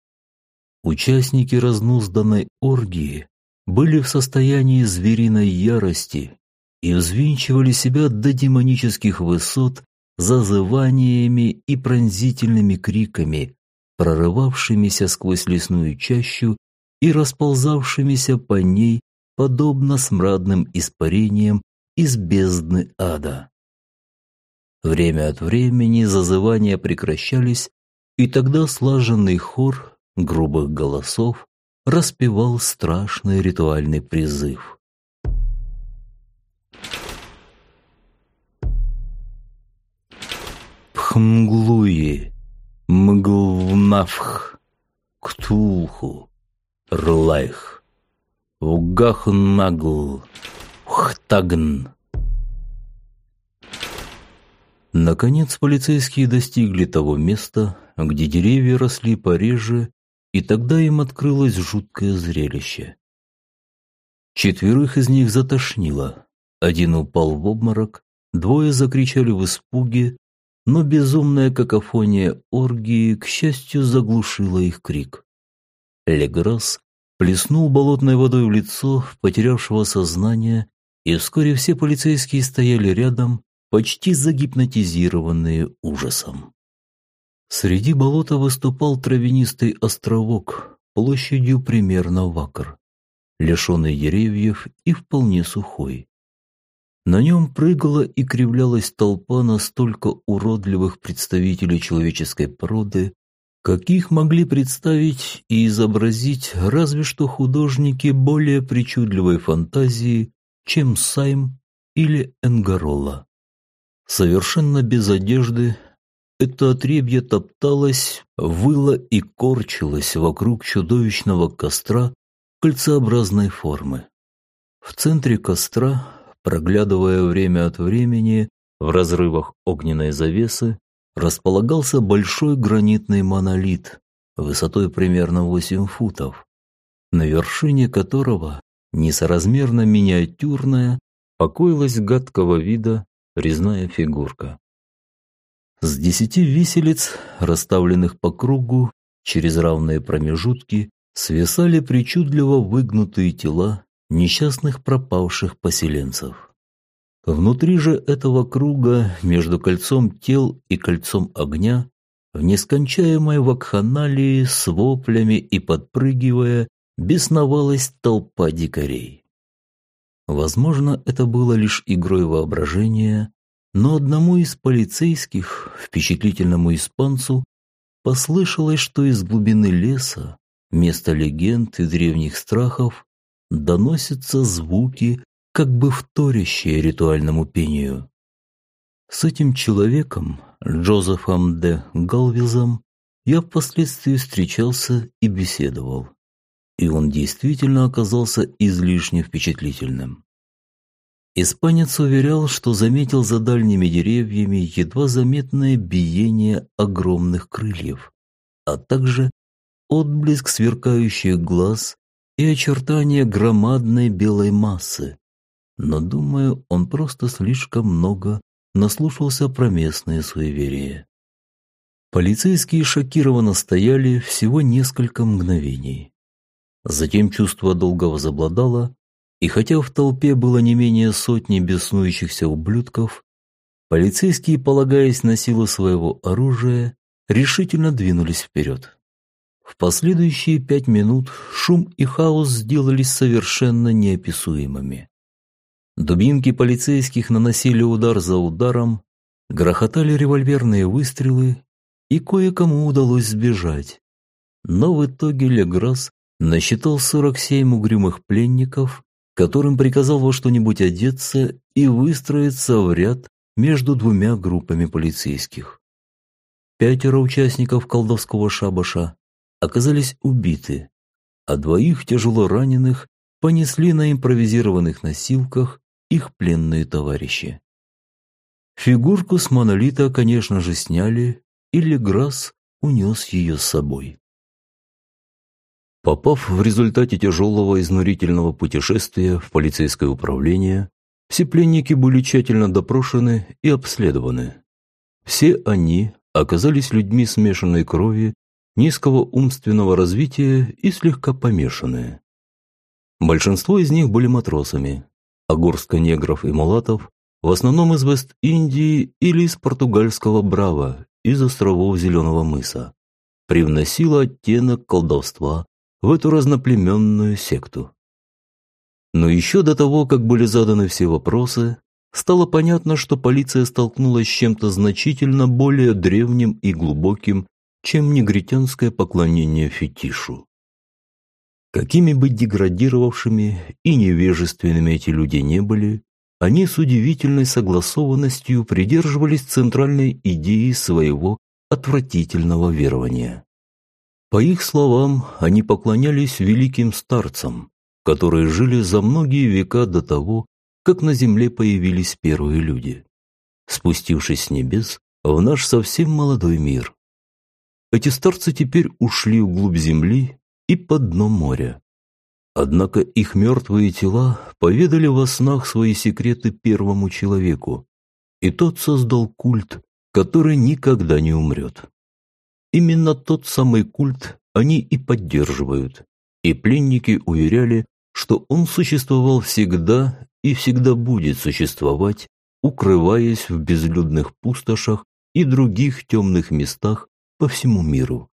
Участники разнузданной оргии были в состоянии звериной ярости и взвинчивали себя до демонических высот зазываниями и пронзительными криками, прорывавшимися сквозь лесную чащу и расползавшимися по ней, подобно смрадным испарениям из бездны ада. Время от времени зазывания прекращались, и тогда слаженный хор грубых голосов распевал страшный ритуальный призыв. Пхмглуи, мглвнавх, ктулху, рлайх, угахнагл, хтагн. Наконец полицейские достигли того места, где деревья росли пореже, и тогда им открылось жуткое зрелище. Четверых из них затошнило. Один упал в обморок, двое закричали в испуге, но безумная какофония оргии, к счастью, заглушила их крик. Леграс плеснул болотной водой в лицо потерявшего сознание, и вскоре все полицейские стояли рядом, почти загипнотизированные ужасом. Среди болота выступал травянистый островок площадью примерно в акр. лишенный деревьев и вполне сухой. На нем прыгала и кривлялась толпа настолько уродливых представителей человеческой породы, каких могли представить и изобразить разве что художники более причудливой фантазии, чем Сайм или Энгарола. Совершенно без одежды, это отребье топталось, выло и корчилось вокруг чудовищного костра кольцеобразной формы. В центре костра Проглядывая время от времени в разрывах огненной завесы, располагался большой гранитный монолит высотой примерно 8 футов, на вершине которого несоразмерно миниатюрная покоилась гадкого вида резная фигурка. С десяти виселиц, расставленных по кругу, через равные промежутки, свисали причудливо выгнутые тела несчастных пропавших поселенцев. Внутри же этого круга, между кольцом тел и кольцом огня, в нескончаемой вакханалии с воплями и подпрыгивая, бесновалась толпа дикарей. Возможно, это было лишь игрой воображения, но одному из полицейских, впечатлительному испанцу, послышалось, что из глубины леса, место легенд и древних страхов, доносятся звуки, как бы вторящие ритуальному пению. С этим человеком, Джозефом де Галвизом, я впоследствии встречался и беседовал. И он действительно оказался излишне впечатлительным. Испанец уверял, что заметил за дальними деревьями едва заметное биение огромных крыльев, а также отблеск сверкающих глаз и очертания громадной белой массы. Но, думаю, он просто слишком много наслушался про местные суеверия. Полицейские шокированно стояли всего несколько мгновений. Затем чувство долго возобладало, и хотя в толпе было не менее сотни беснующихся ублюдков, полицейские, полагаясь на силу своего оружия, решительно двинулись вперед. В последующие пять минут шум и хаос сделались совершенно неописуемыми. Дубинки полицейских наносили удар за ударом, грохотали револьверные выстрелы, и кое-кому удалось сбежать. Но в итоге Леграсс насчитал 47 угрюмых пленников, которым приказал во что-нибудь одеться и выстроиться в ряд между двумя группами полицейских. Пятеро участников колдовского шабаша оказались убиты, а двоих тяжело раненых понесли на импровизированных носилках их пленные товарищи. Фигурку с монолита, конечно же, сняли, и Леграсс унес ее с собой. Попав в результате тяжелого изнурительного путешествия в полицейское управление, все пленники были тщательно допрошены и обследованы. Все они оказались людьми смешанной крови низкого умственного развития и слегка помешанные. Большинство из них были матросами, а горстка негров и мулатов в основном из Вест-Индии или из португальского Брава, из островов Зеленого мыса, привносила оттенок колдовства в эту разноплеменную секту. Но еще до того, как были заданы все вопросы, стало понятно, что полиция столкнулась с чем-то значительно более древним и глубоким, чем негритянское поклонение фетишу. Какими бы деградировавшими и невежественными эти люди не были, они с удивительной согласованностью придерживались центральной идеи своего отвратительного верования. По их словам, они поклонялись великим старцам, которые жили за многие века до того, как на земле появились первые люди, спустившись с небес в наш совсем молодой мир. Эти старцы теперь ушли вглубь земли и под дно моря. Однако их мертвые тела поведали во снах свои секреты первому человеку, и тот создал культ, который никогда не умрет. Именно тот самый культ они и поддерживают, и пленники уверяли, что он существовал всегда и всегда будет существовать, укрываясь в безлюдных пустошах и других темных местах по всему миру.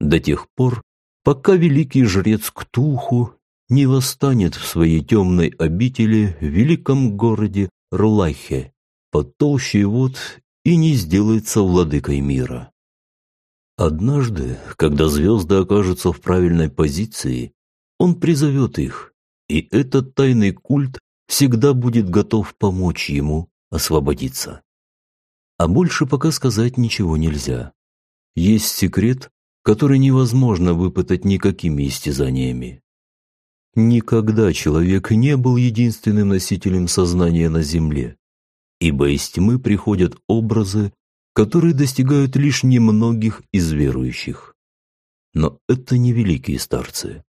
До тех пор, пока великий жрец Ктулху не восстанет в своей темной обители в великом городе Рулахе под толщей вод и не сделается владыкой мира. Однажды, когда звезды окажутся в правильной позиции, он призовет их, и этот тайный культ всегда будет готов помочь ему освободиться. А больше пока сказать ничего нельзя. Есть секрет, который невозможно выпытать никакими истязаниями. Никогда человек не был единственным носителем сознания на Земле, ибо из тьмы приходят образы, которые достигают лишь немногих из верующих. Но это не великие старцы.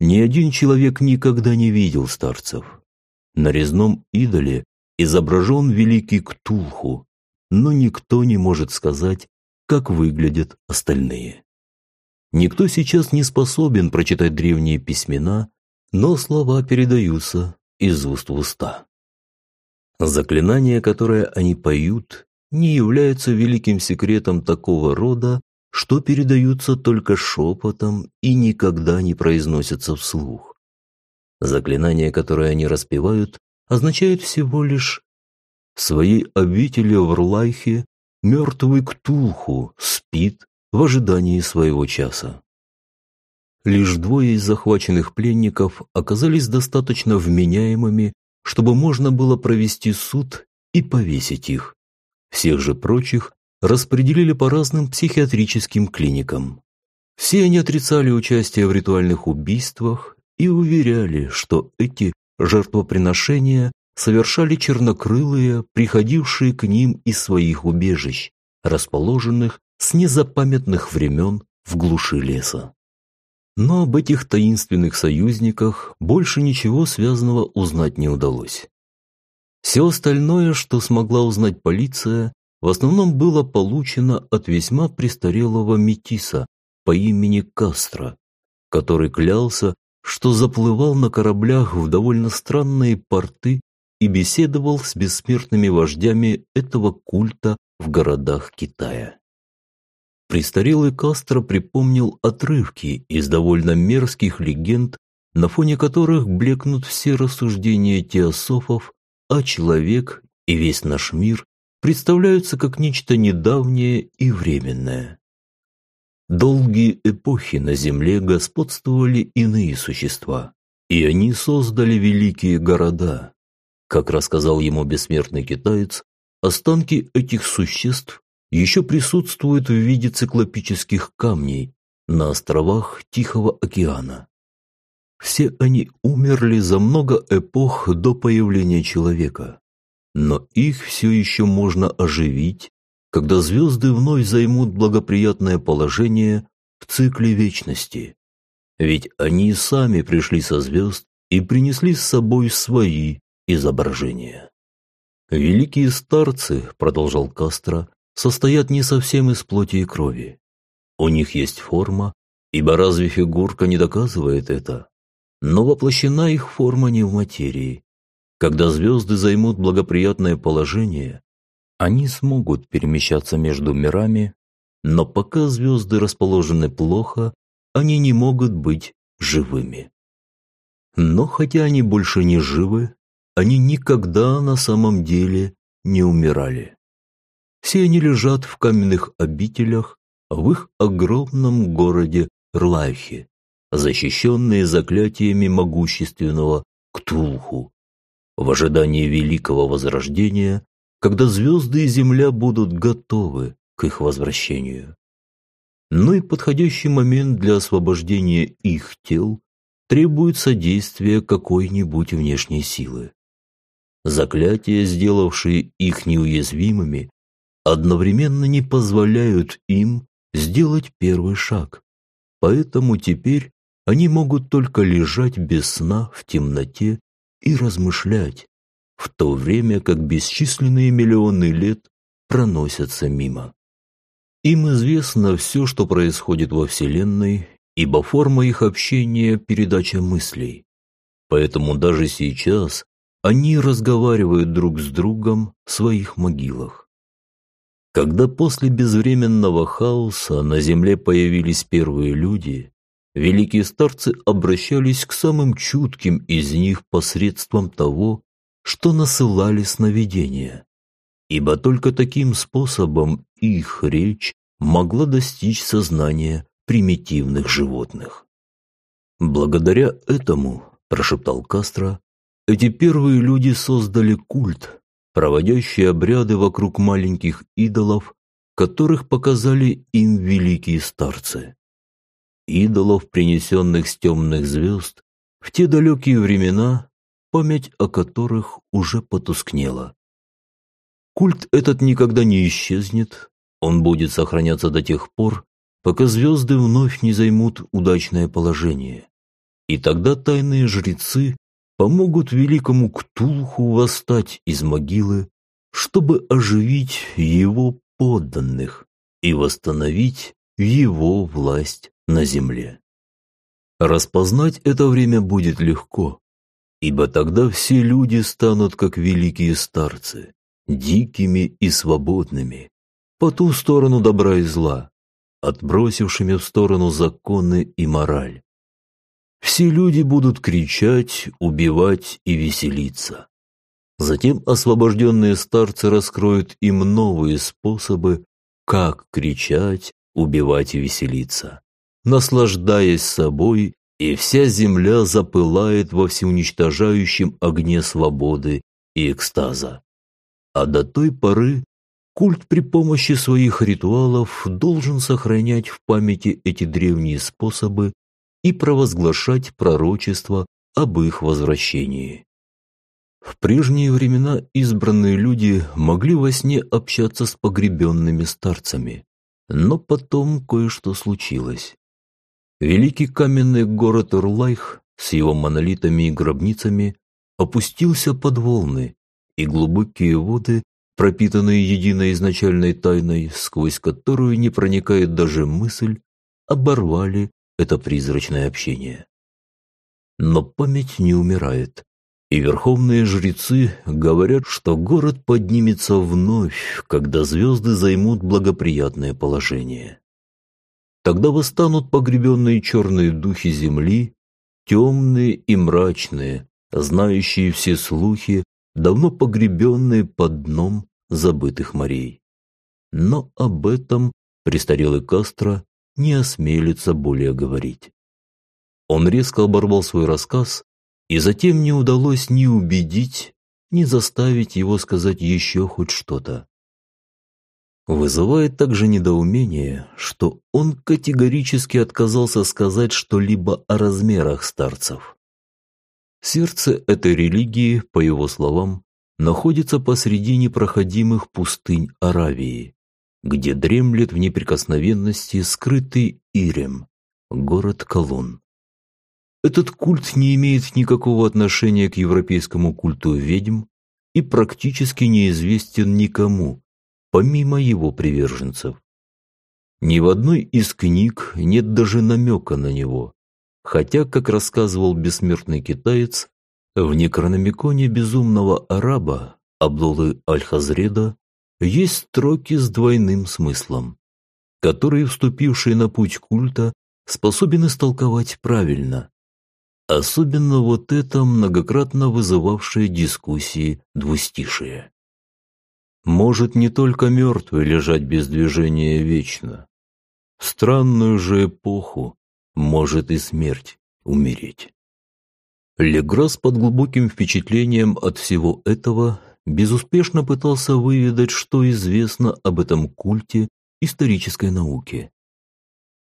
Ни один человек никогда не видел старцев. На резном идоле изображен великий Ктулху, но никто не может сказать, как выглядят остальные. Никто сейчас не способен прочитать древние письмена, но слова передаются из уст в уста. Заклинания, которые они поют, не являются великим секретом такого рода, что передаются только шепотом и никогда не произносятся вслух. Заклинания, которые они распевают, означают всего лишь «В своей обители в Рлайхе мертвый Ктулху спит в ожидании своего часа». Лишь двое из захваченных пленников оказались достаточно вменяемыми, чтобы можно было провести суд и повесить их. Всех же прочих распределили по разным психиатрическим клиникам. Все они отрицали участие в ритуальных убийствах и уверяли, что эти жертвоприношения совершали чернокрылые, приходившие к ним из своих убежищ, расположенных с незапамятных времен в глуши леса. Но об этих таинственных союзниках больше ничего связанного узнать не удалось. Все остальное, что смогла узнать полиция, в основном было получено от весьма престарелого метиса по имени Кастро, который клялся, что заплывал на кораблях в довольно странные порты и беседовал с бессмертными вождями этого культа в городах Китая. Престарелый Кастро припомнил отрывки из довольно мерзких легенд, на фоне которых блекнут все рассуждения теософов а человек и весь наш мир представляются как нечто недавнее и временное. Долгие эпохи на Земле господствовали иные существа, и они создали великие города. Как рассказал ему бессмертный китаец, останки этих существ еще присутствуют в виде циклопических камней на островах Тихого океана. Все они умерли за много эпох до появления человека. Но их все еще можно оживить, когда звезды вновь займут благоприятное положение в цикле вечности. Ведь они сами пришли со звезд и принесли с собой свои изображения. «Великие старцы», — продолжал Кастро, — «состоят не совсем из плоти и крови. У них есть форма, ибо разве фигурка не доказывает это? Но воплощена их форма не в материи. Когда звезды займут благоприятное положение, они смогут перемещаться между мирами, но пока звезды расположены плохо, они не могут быть живыми. Но хотя они больше не живы, они никогда на самом деле не умирали. Все они лежат в каменных обителях в их огромном городе Рлайхе, защищенные заклятиями могущественного Ктулху, в ожидании великого возрождения, когда звезды и земля будут готовы к их возвращению. Но и подходящий момент для освобождения их тел требует содействия какой-нибудь внешней силы. Заклятия, сделавшие их неуязвимыми, одновременно не позволяют им сделать первый шаг. Поэтому теперь они могут только лежать без сна в темноте и размышлять, в то время как бесчисленные миллионы лет проносятся мимо. Им известно все, что происходит во Вселенной, ибо форма их общения – передача мыслей. Поэтому даже сейчас они разговаривают друг с другом в своих могилах. Когда после безвременного хаоса на Земле появились первые люди, великие старцы обращались к самым чутким из них посредством того, что насылали сновидения, ибо только таким способом их речь могла достичь сознания примитивных животных. Благодаря этому, прошептал Кастро, эти первые люди создали культ, проводящий обряды вокруг маленьких идолов, которых показали им великие старцы. Идолов, принесенных с темных звезд, в те далекие времена, память о которых уже потускнела. Культ этот никогда не исчезнет, он будет сохраняться до тех пор, пока звезды вновь не займут удачное положение. И тогда тайные жрецы помогут великому Ктулху восстать из могилы, чтобы оживить его подданных и восстановить его власть на земле. Распознать это время будет легко, ибо тогда все люди станут как великие старцы, дикими и свободными, по ту сторону добра и зла, отбросившими в сторону законы и мораль. Все люди будут кричать, убивать и веселиться. Затем освобожденные старцы раскроют им новые способы, как кричать, убивать и веселиться. Наслаждаясь собой, и вся земля запылает во всеуничтожающем огне свободы и экстаза. А до той поры культ при помощи своих ритуалов должен сохранять в памяти эти древние способы и провозглашать пророчество об их возвращении. В прежние времена избранные люди могли во сне общаться с погребенными старцами, но потом кое-что случилось. Великий каменный город Ирлайх с его монолитами и гробницами опустился под волны, и глубокие воды, пропитанные единой изначальной тайной, сквозь которую не проникает даже мысль, оборвали это призрачное общение. Но память не умирает, и верховные жрецы говорят, что город поднимется вновь, когда звезды займут благоприятное положение. Тогда восстанут погребенные черные духи земли, темные и мрачные, знающие все слухи, давно погребенные под дном забытых морей. Но об этом престарелый Кастро не осмелится более говорить. Он резко оборвал свой рассказ, и затем не удалось ни убедить, ни заставить его сказать еще хоть что-то. Вызывает также недоумение, что он категорически отказался сказать что-либо о размерах старцев. Сердце этой религии, по его словам, находится посреди непроходимых пустынь Аравии, где дремлет в неприкосновенности скрытый Ирем, город Колун. Этот культ не имеет никакого отношения к европейскому культу ведьм и практически неизвестен никому, помимо его приверженцев. Ни в одной из книг нет даже намека на него, хотя, как рассказывал бессмертный китаец, в Некрономиконе безумного араба Абдулы Аль-Хазреда есть строки с двойным смыслом, которые вступивший на путь культа способен истолковать правильно. Особенно вот это многократно вызывавшее дискуссии двустишие. Может не только мертвый лежать без движения вечно. В странную же эпоху может и смерть умереть. Леграс под глубоким впечатлением от всего этого безуспешно пытался выведать, что известно об этом культе исторической науки.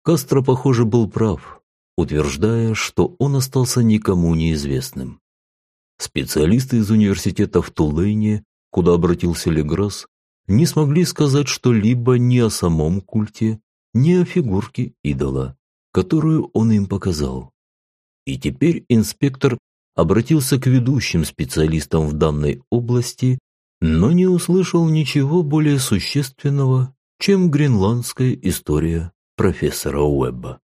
Кастро, похоже, был прав, утверждая, что он остался никому неизвестным. Специалисты из университета в Тулейне, куда обратился Леграс, не смогли сказать что-либо ни о самом культе, ни о фигурке идола, которую он им показал. И теперь инспектор обратился к ведущим специалистам в данной области, но не услышал ничего более существенного, чем гренландская история профессора Уэбба.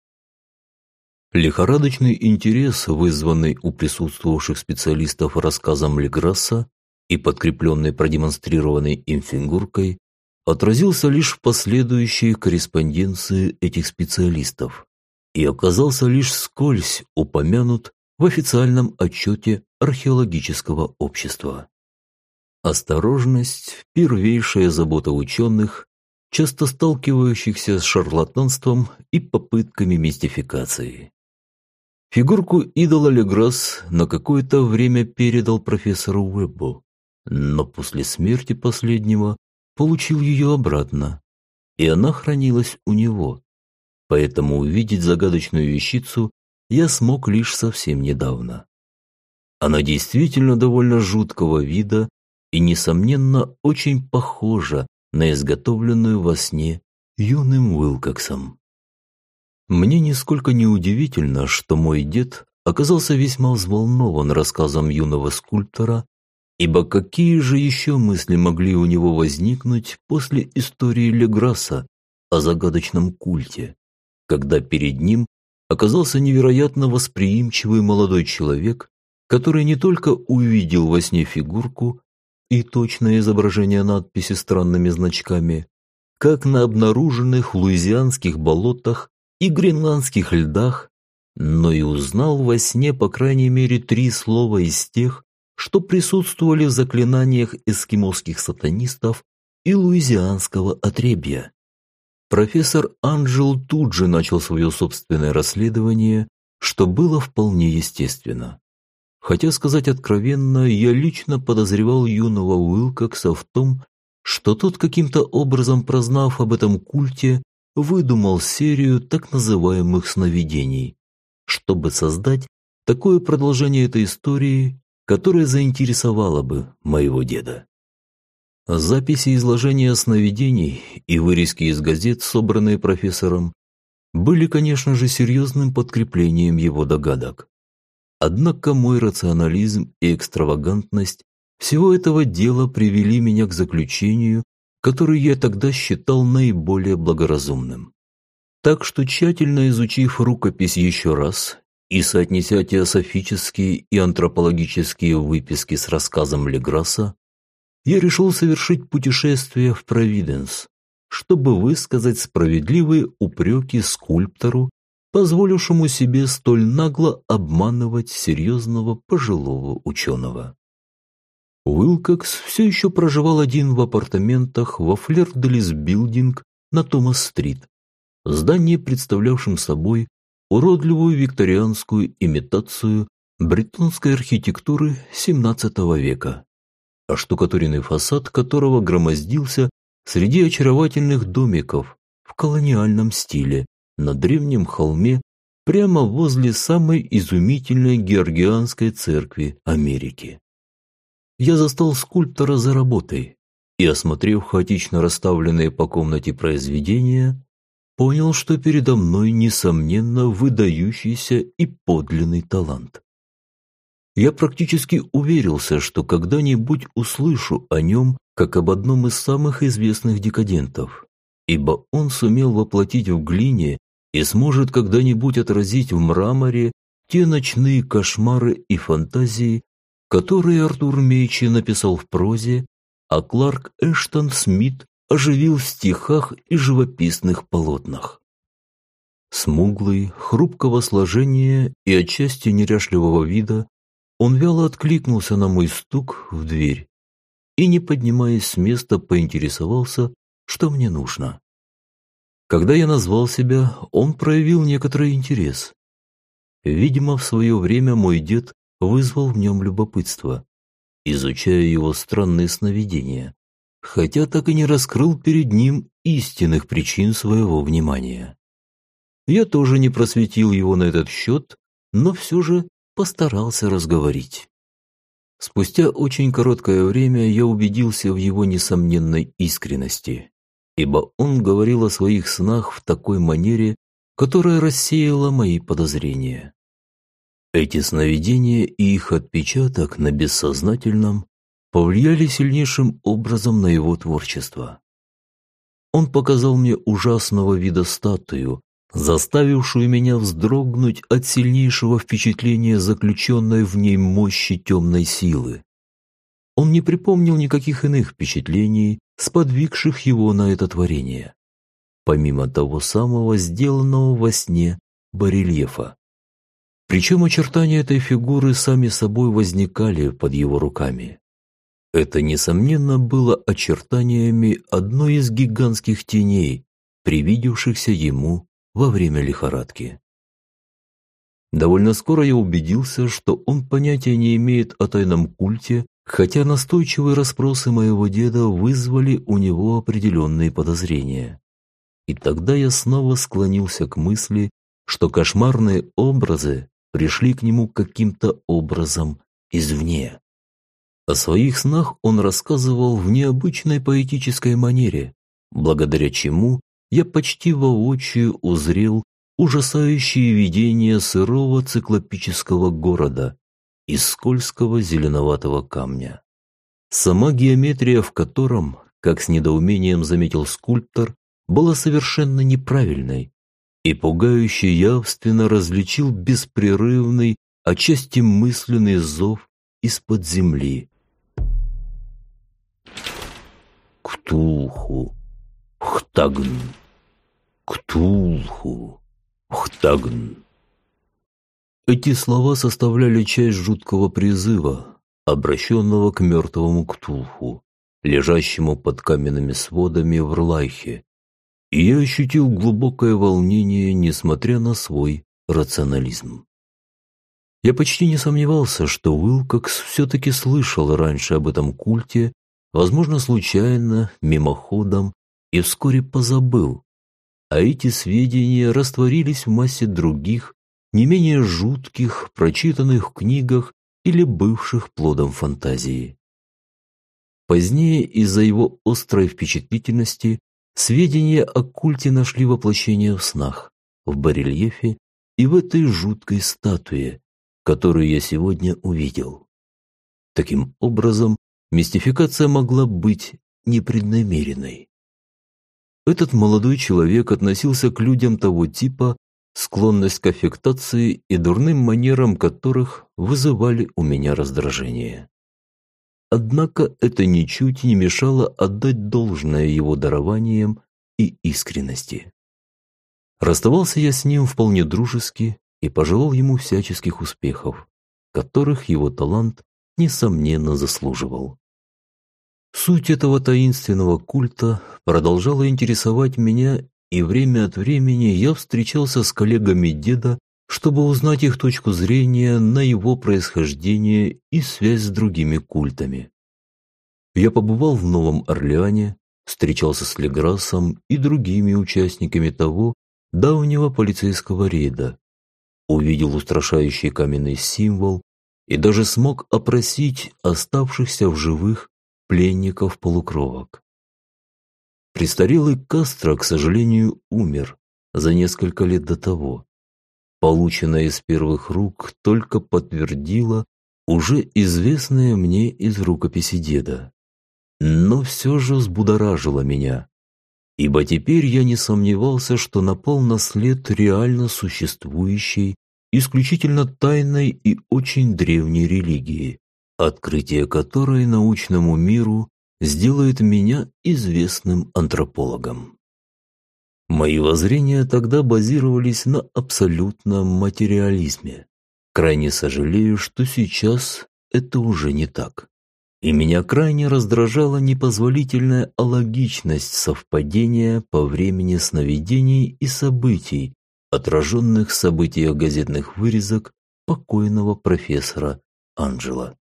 Лихорадочный интерес, вызванный у присутствовавших специалистов рассказом Леграсса и подкрепленный продемонстрированной им фигуркой, отразился лишь в последующей корреспонденции этих специалистов, и оказался лишь скользь упомянут в официальном отчете археологического общества. Осторожность – первейшая забота ученых, часто сталкивающихся с шарлатанством и попытками мистификации. Фигурку идола Леграсс на какое-то время передал профессору Уэббу, но после смерти последнего получил ее обратно, и она хранилась у него. Поэтому увидеть загадочную вещицу я смог лишь совсем недавно. Она действительно довольно жуткого вида и, несомненно, очень похожа на изготовленную во сне юным Уилкоксом. Мне нисколько не удивительно, что мой дед оказался весьма взволнован рассказом юного скульптора, ибо какие же еще мысли могли у него возникнуть после истории Леграсса о загадочном культе, когда перед ним оказался невероятно восприимчивый молодой человек, который не только увидел во сне фигурку и точное изображение надписи странными значками, как на обнаруженных луизианских болотах и гренландских льдах, но и узнал во сне по крайней мере три слова из тех, что присутствовали в заклинаниях эскимосских сатанистов и луизианского отребья. Профессор Анджел тут же начал свое собственное расследование, что было вполне естественно. Хотя, сказать откровенно, я лично подозревал юного Уилкокса в том, что тот каким-то образом, прознав об этом культе, выдумал серию так называемых сновидений, чтобы создать такое продолжение этой истории, которое заинтересовало бы моего деда. Записи изложения сновидений и вырезки из газет, собранные профессором, были, конечно же, серьезным подкреплением его догадок. Однако мой рационализм и экстравагантность всего этого дела привели меня к заключению, которое я тогда считал наиболее благоразумным. Так что, тщательно изучив рукопись еще раз и соотнеся теософические и антропологические выписки с рассказом Леграсса, я решил совершить путешествие в Провиденс, чтобы высказать справедливые упреки скульптору позволившему себе столь нагло обманывать серьезного пожилого ученого. Уилкокс все еще проживал один в апартаментах во Флер-Делис Билдинг на Томас-стрит, здание, представлявшем собой уродливую викторианскую имитацию британской архитектуры XVII века, а штукатуренный фасад которого громоздился среди очаровательных домиков в колониальном стиле, на древнем холме прямо возле самой изумительной Георгианской церкви Америки. Я застал скульптора за работой и, осмотрев хаотично расставленные по комнате произведения, понял, что передо мной, несомненно, выдающийся и подлинный талант. Я практически уверился, что когда-нибудь услышу о нем как об одном из самых известных декадентов, ибо он сумел воплотить в глине и сможет когда-нибудь отразить в мраморе те ночные кошмары и фантазии, которые Артур Мейчи написал в прозе, а Кларк Эштон Смит оживил в стихах и живописных полотнах. Смуглый, хрупкого сложения и отчасти неряшливого вида, он вяло откликнулся на мой стук в дверь и, не поднимаясь с места, поинтересовался, что мне нужно. Когда я назвал себя, он проявил некоторый интерес. Видимо, в свое время мой дед вызвал в нем любопытство, изучая его странные сновидения, хотя так и не раскрыл перед ним истинных причин своего внимания. Я тоже не просветил его на этот счет, но все же постарался разговорить. Спустя очень короткое время я убедился в его несомненной искренности ибо он говорил о своих снах в такой манере, которая рассеяла мои подозрения. Эти сновидения и их отпечаток на бессознательном повлияли сильнейшим образом на его творчество. Он показал мне ужасного вида статую, заставившую меня вздрогнуть от сильнейшего впечатления заключенной в ней мощи темной силы. Он не припомнил никаких иных впечатлений, сподвигших его на это творение. Помимо того самого сделанного во сне барельефа. Причем очертания этой фигуры сами собой возникали под его руками. Это, несомненно, было очертаниями одной из гигантских теней, привидевшихся ему во время лихорадки. Довольно скоро я убедился, что он понятия не имеет о тайном культе, хотя настойчивые расспросы моего деда вызвали у него определенные подозрения. И тогда я снова склонился к мысли, что кошмарные образы пришли к нему каким-то образом извне. О своих снах он рассказывал в необычной поэтической манере, благодаря чему я почти воочию узрел ужасающие видения сырого циклопического города из скользкого зеленоватого камня. Сама геометрия в котором, как с недоумением заметил скульптор, была совершенно неправильной и пугающе явственно различил беспрерывный, отчасти мысленный зов из-под земли. Ктулху, Хтагн, Ктулху, Хтагн. Эти слова составляли часть жуткого призыва, обращенного к мертвому Ктулху, лежащему под каменными сводами в Рлайхе, и я ощутил глубокое волнение, несмотря на свой рационализм. Я почти не сомневался, что Уилкокс все-таки слышал раньше об этом культе возможно, случайно, мимоходом, и вскоре позабыл. А эти сведения растворились в массе других, не менее жутких, прочитанных книгах или бывших плодом фантазии. Позднее из-за его острой впечатлительности сведения о культе нашли воплощение в снах, в барельефе и в этой жуткой статуе, которую я сегодня увидел. Таким образом, мистификация могла быть непреднамеренной. Этот молодой человек относился к людям того типа, склонность к аффектации и дурным манерам которых вызывали у меня раздражение. Однако это ничуть не мешало отдать должное его дарованиям и искренности. Расставался я с ним вполне дружески и пожелал ему всяческих успехов, которых его талант несомненно заслуживал. Суть этого таинственного культа продолжала интересовать меня, и время от времени я встречался с коллегами деда, чтобы узнать их точку зрения на его происхождение и связь с другими культами. Я побывал в Новом Орлеане, встречался с Леграсом и другими участниками того давнего полицейского рейда, увидел устрашающий каменный символ, и даже смог опросить оставшихся в живых пленников-полукровок. Престарелый Кастро, к сожалению, умер за несколько лет до того. Полученное из первых рук только подтвердило уже известное мне из рукописи деда. Но все же взбудоражило меня, ибо теперь я не сомневался, что напал на след реально существующей исключительно тайной и очень древней религии, открытие которой научному миру сделает меня известным антропологом. Мои воззрения тогда базировались на абсолютном материализме. Крайне сожалею, что сейчас это уже не так. И меня крайне раздражала непозволительная алогичность совпадения по времени сновидений и событий, отраженных в событиях газетных вырезок покойного профессора Анджела.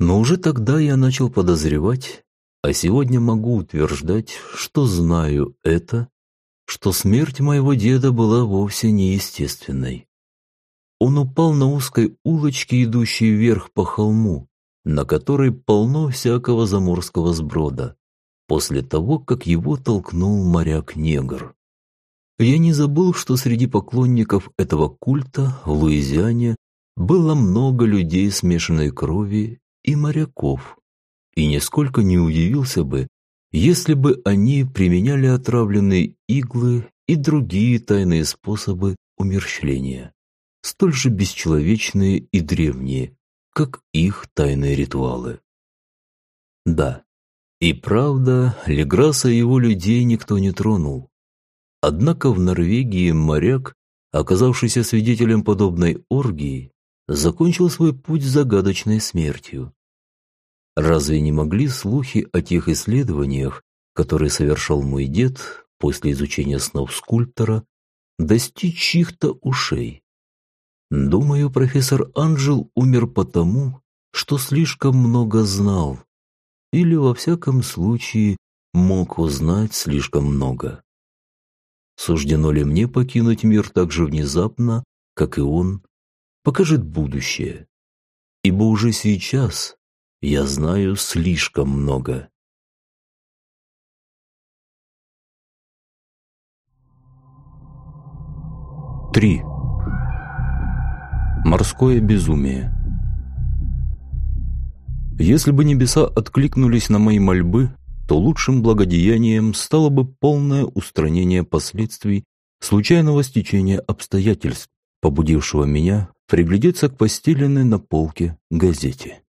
Но уже тогда я начал подозревать, а сегодня могу утверждать, что знаю это, что смерть моего деда была вовсе неестественной. Он упал на узкой улочке, идущей вверх по холму, на которой полно всякого заморского сброда, после того, как его толкнул моряк-негр. Я не забыл, что среди поклонников этого культа в Луизиане было много людей смешанной крови и моряков, и нисколько не удивился бы, если бы они применяли отравленные иглы и другие тайные способы умерщвления, столь же бесчеловечные и древние, как их тайные ритуалы. Да, и правда, Леграса и его людей никто не тронул. Однако в Норвегии моряк оказавшийся свидетелем подобной оргии, закончил свой путь загадочной смертью. Разве не могли слухи о тех исследованиях, которые совершал мой дед после изучения снов скульптора, достичь чьих-то ушей? Думаю, профессор Анджел умер потому, что слишком много знал, или, во всяком случае, мог узнать слишком много. Суждено ли мне покинуть мир так же внезапно, как и он, покажет будущее. Ибо уже сейчас я знаю слишком много. Три. Морское безумие. Если бы небеса откликнулись на мои мольбы, то лучшим благодеянием стало бы полное устранение последствий случайного стечения обстоятельств, побудившего меня приглядеться к постеленной на полке газете.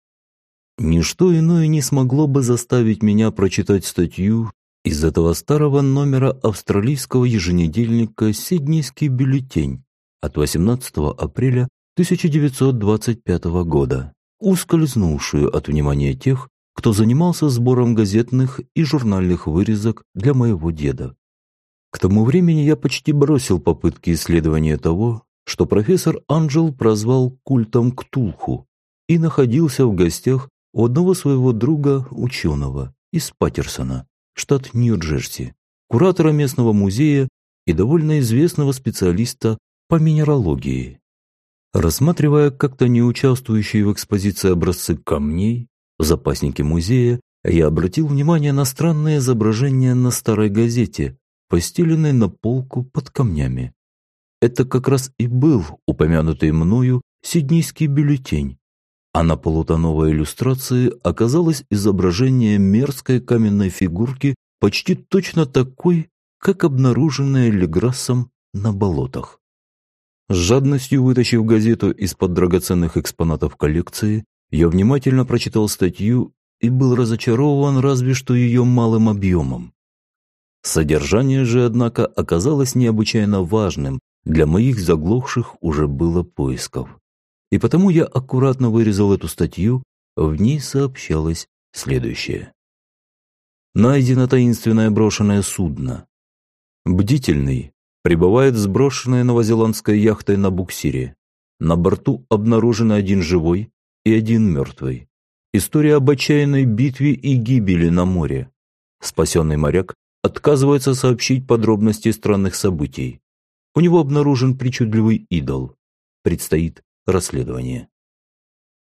Ничто иное не смогло бы заставить меня прочитать статью из этого старого номера австралийского еженедельника «Сиднейский бюллетень» от 18 апреля 1925 года, ускользнувшую от внимания тех, кто занимался сбором газетных и журнальных вырезок для моего деда. К тому времени я почти бросил попытки исследования того, что профессор Анджел прозвал культом Ктулху и находился в гостях у одного своего друга, ученого, из Паттерсона, штат Нью-Джерси, куратора местного музея и довольно известного специалиста по минералогии. Рассматривая как-то не участвующие в экспозиции образцы камней, в запаснике музея я обратил внимание на странное изображение на старой газете, постеленной на полку под камнями. Это как раз и был упомянутый мною сиднейский бюллетень, а на полутоновой иллюстрации оказалось изображение мерзкой каменной фигурки почти точно такой, как обнаруженная Леграссом на болотах. С жадностью вытащив газету из-под драгоценных экспонатов коллекции, я внимательно прочитал статью и был разочарован разве что ее малым объемом. Содержание же, однако, оказалось необычайно важным для моих заглохших уже было поисков. И потому я аккуратно вырезал эту статью, в ней сообщалось следующее. Найдено таинственное брошенное судно. Бдительный прибывает сброшенная новозеландской яхтой на буксире. На борту обнаружен один живой, и один мертвый. История об отчаянной битве и гибели на море. Спасенный моряк отказывается сообщить подробности странных событий. У него обнаружен причудливый идол. Предстоит расследование.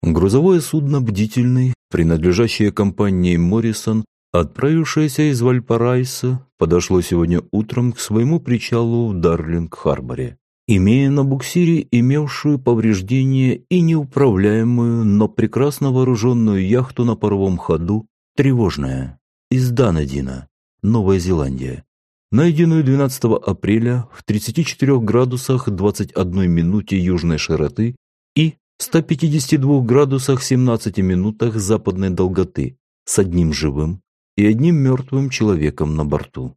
Грузовое судно «Бдительный», принадлежащее компании «Моррисон», отправившееся из Вальпарайса, подошло сегодня утром к своему причалу в Дарлинг-Харборе имея на буксире имевшую повреждения и неуправляемую, но прекрасно вооруженную яхту на паровом ходу «Тревожная» из Данадина, Новая Зеландия, найденную 12 апреля в 34 градусах 21 минуте южной широты и 152 градусах 17 минутах западной долготы с одним живым и одним мертвым человеком на борту.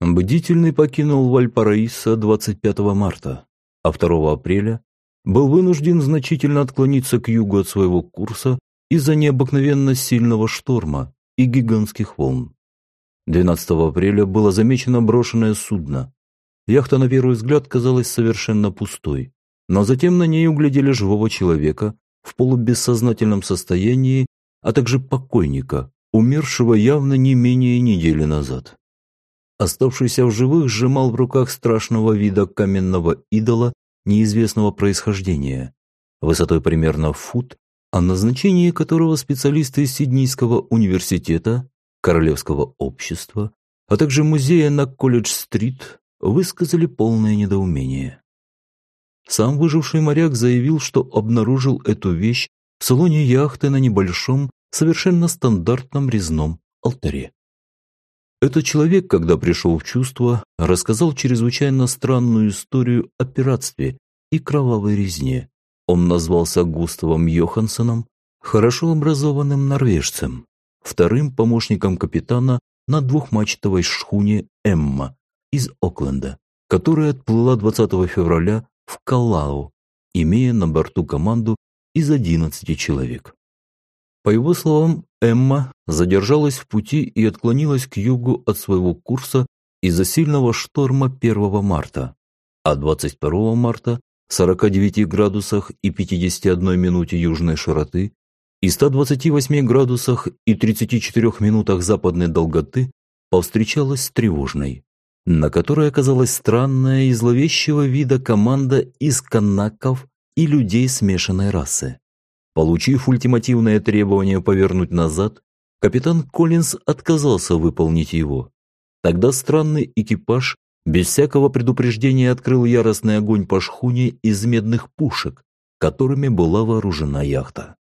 Бдительный покинул Вальпараисо 25 марта, а 2 апреля был вынужден значительно отклониться к югу от своего курса из-за необыкновенно сильного шторма и гигантских волн. 12 апреля было замечено брошенное судно. Яхта на первый взгляд казалась совершенно пустой, но затем на ней углядели живого человека в полубессознательном состоянии, а также покойника, умершего явно не менее недели назад. Оставшийся в живых сжимал в руках страшного вида каменного идола неизвестного происхождения, высотой примерно фут, о назначении которого специалисты Сиднейского университета, Королевского общества, а также музея на Колледж-стрит высказали полное недоумение. Сам выживший моряк заявил, что обнаружил эту вещь в салоне яхты на небольшом, совершенно стандартном резном алтаре. Этот человек, когда пришел в чувство, рассказал чрезвычайно странную историю о пиратстве и кровавой резне. Он назвался Густавом Йоханссоном, хорошо образованным норвежцем, вторым помощником капитана на двухмачтовой шхуне «Эмма» из Окленда которая отплыла 20 февраля в Калау, имея на борту команду из 11 человек. По его словам, Эмма задержалась в пути и отклонилась к югу от своего курса из-за сильного шторма 1 марта, а 22 марта в 49 градусах и 51 минуте южной широты и 128 градусах и 34 минутах западной долготы повстречалась с тревожной, на которой оказалась странная и зловещего вида команда из канаков и людей смешанной расы. Получив ультимативное требование повернуть назад, капитан Коллинз отказался выполнить его. Тогда странный экипаж без всякого предупреждения открыл яростный огонь по шхуне из медных пушек, которыми была вооружена яхта.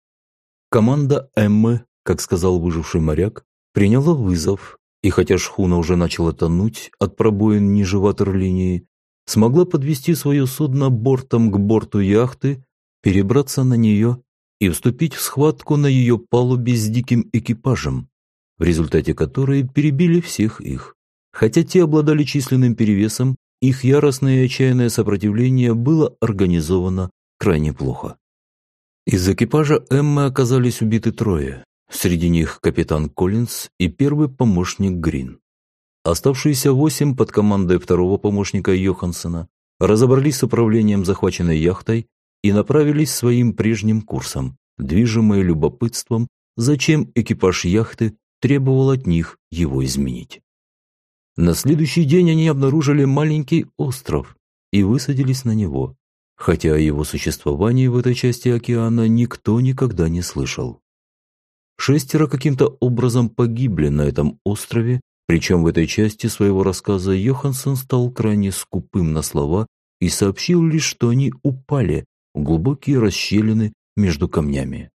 Команда Эммы, как сказал выживший моряк, приняла вызов, и хотя шхуна уже начала тонуть от пробоин ниже ватерлинии, смогла подвести свое судно бортом к борту яхты, перебраться на нее и вступить в схватку на ее палубе с диким экипажем, в результате которой перебили всех их. Хотя те обладали численным перевесом, их яростное и отчаянное сопротивление было организовано крайне плохо. Из экипажа Эммы оказались убиты трое, среди них капитан Коллинз и первый помощник Грин. Оставшиеся восемь под командой второго помощника Йохансона разобрались с управлением захваченной яхтой и направились своим прежним курсом, движимые любопытством, зачем экипаж яхты требовал от них его изменить. На следующий день они обнаружили маленький остров и высадились на него, хотя о его существовании в этой части океана никто никогда не слышал. Шестеро каким-то образом погибли на этом острове, причем в этой части своего рассказа Йоханссон стал крайне скупым на слова и сообщил лишь, что они упали глубокие расщелины между камнями.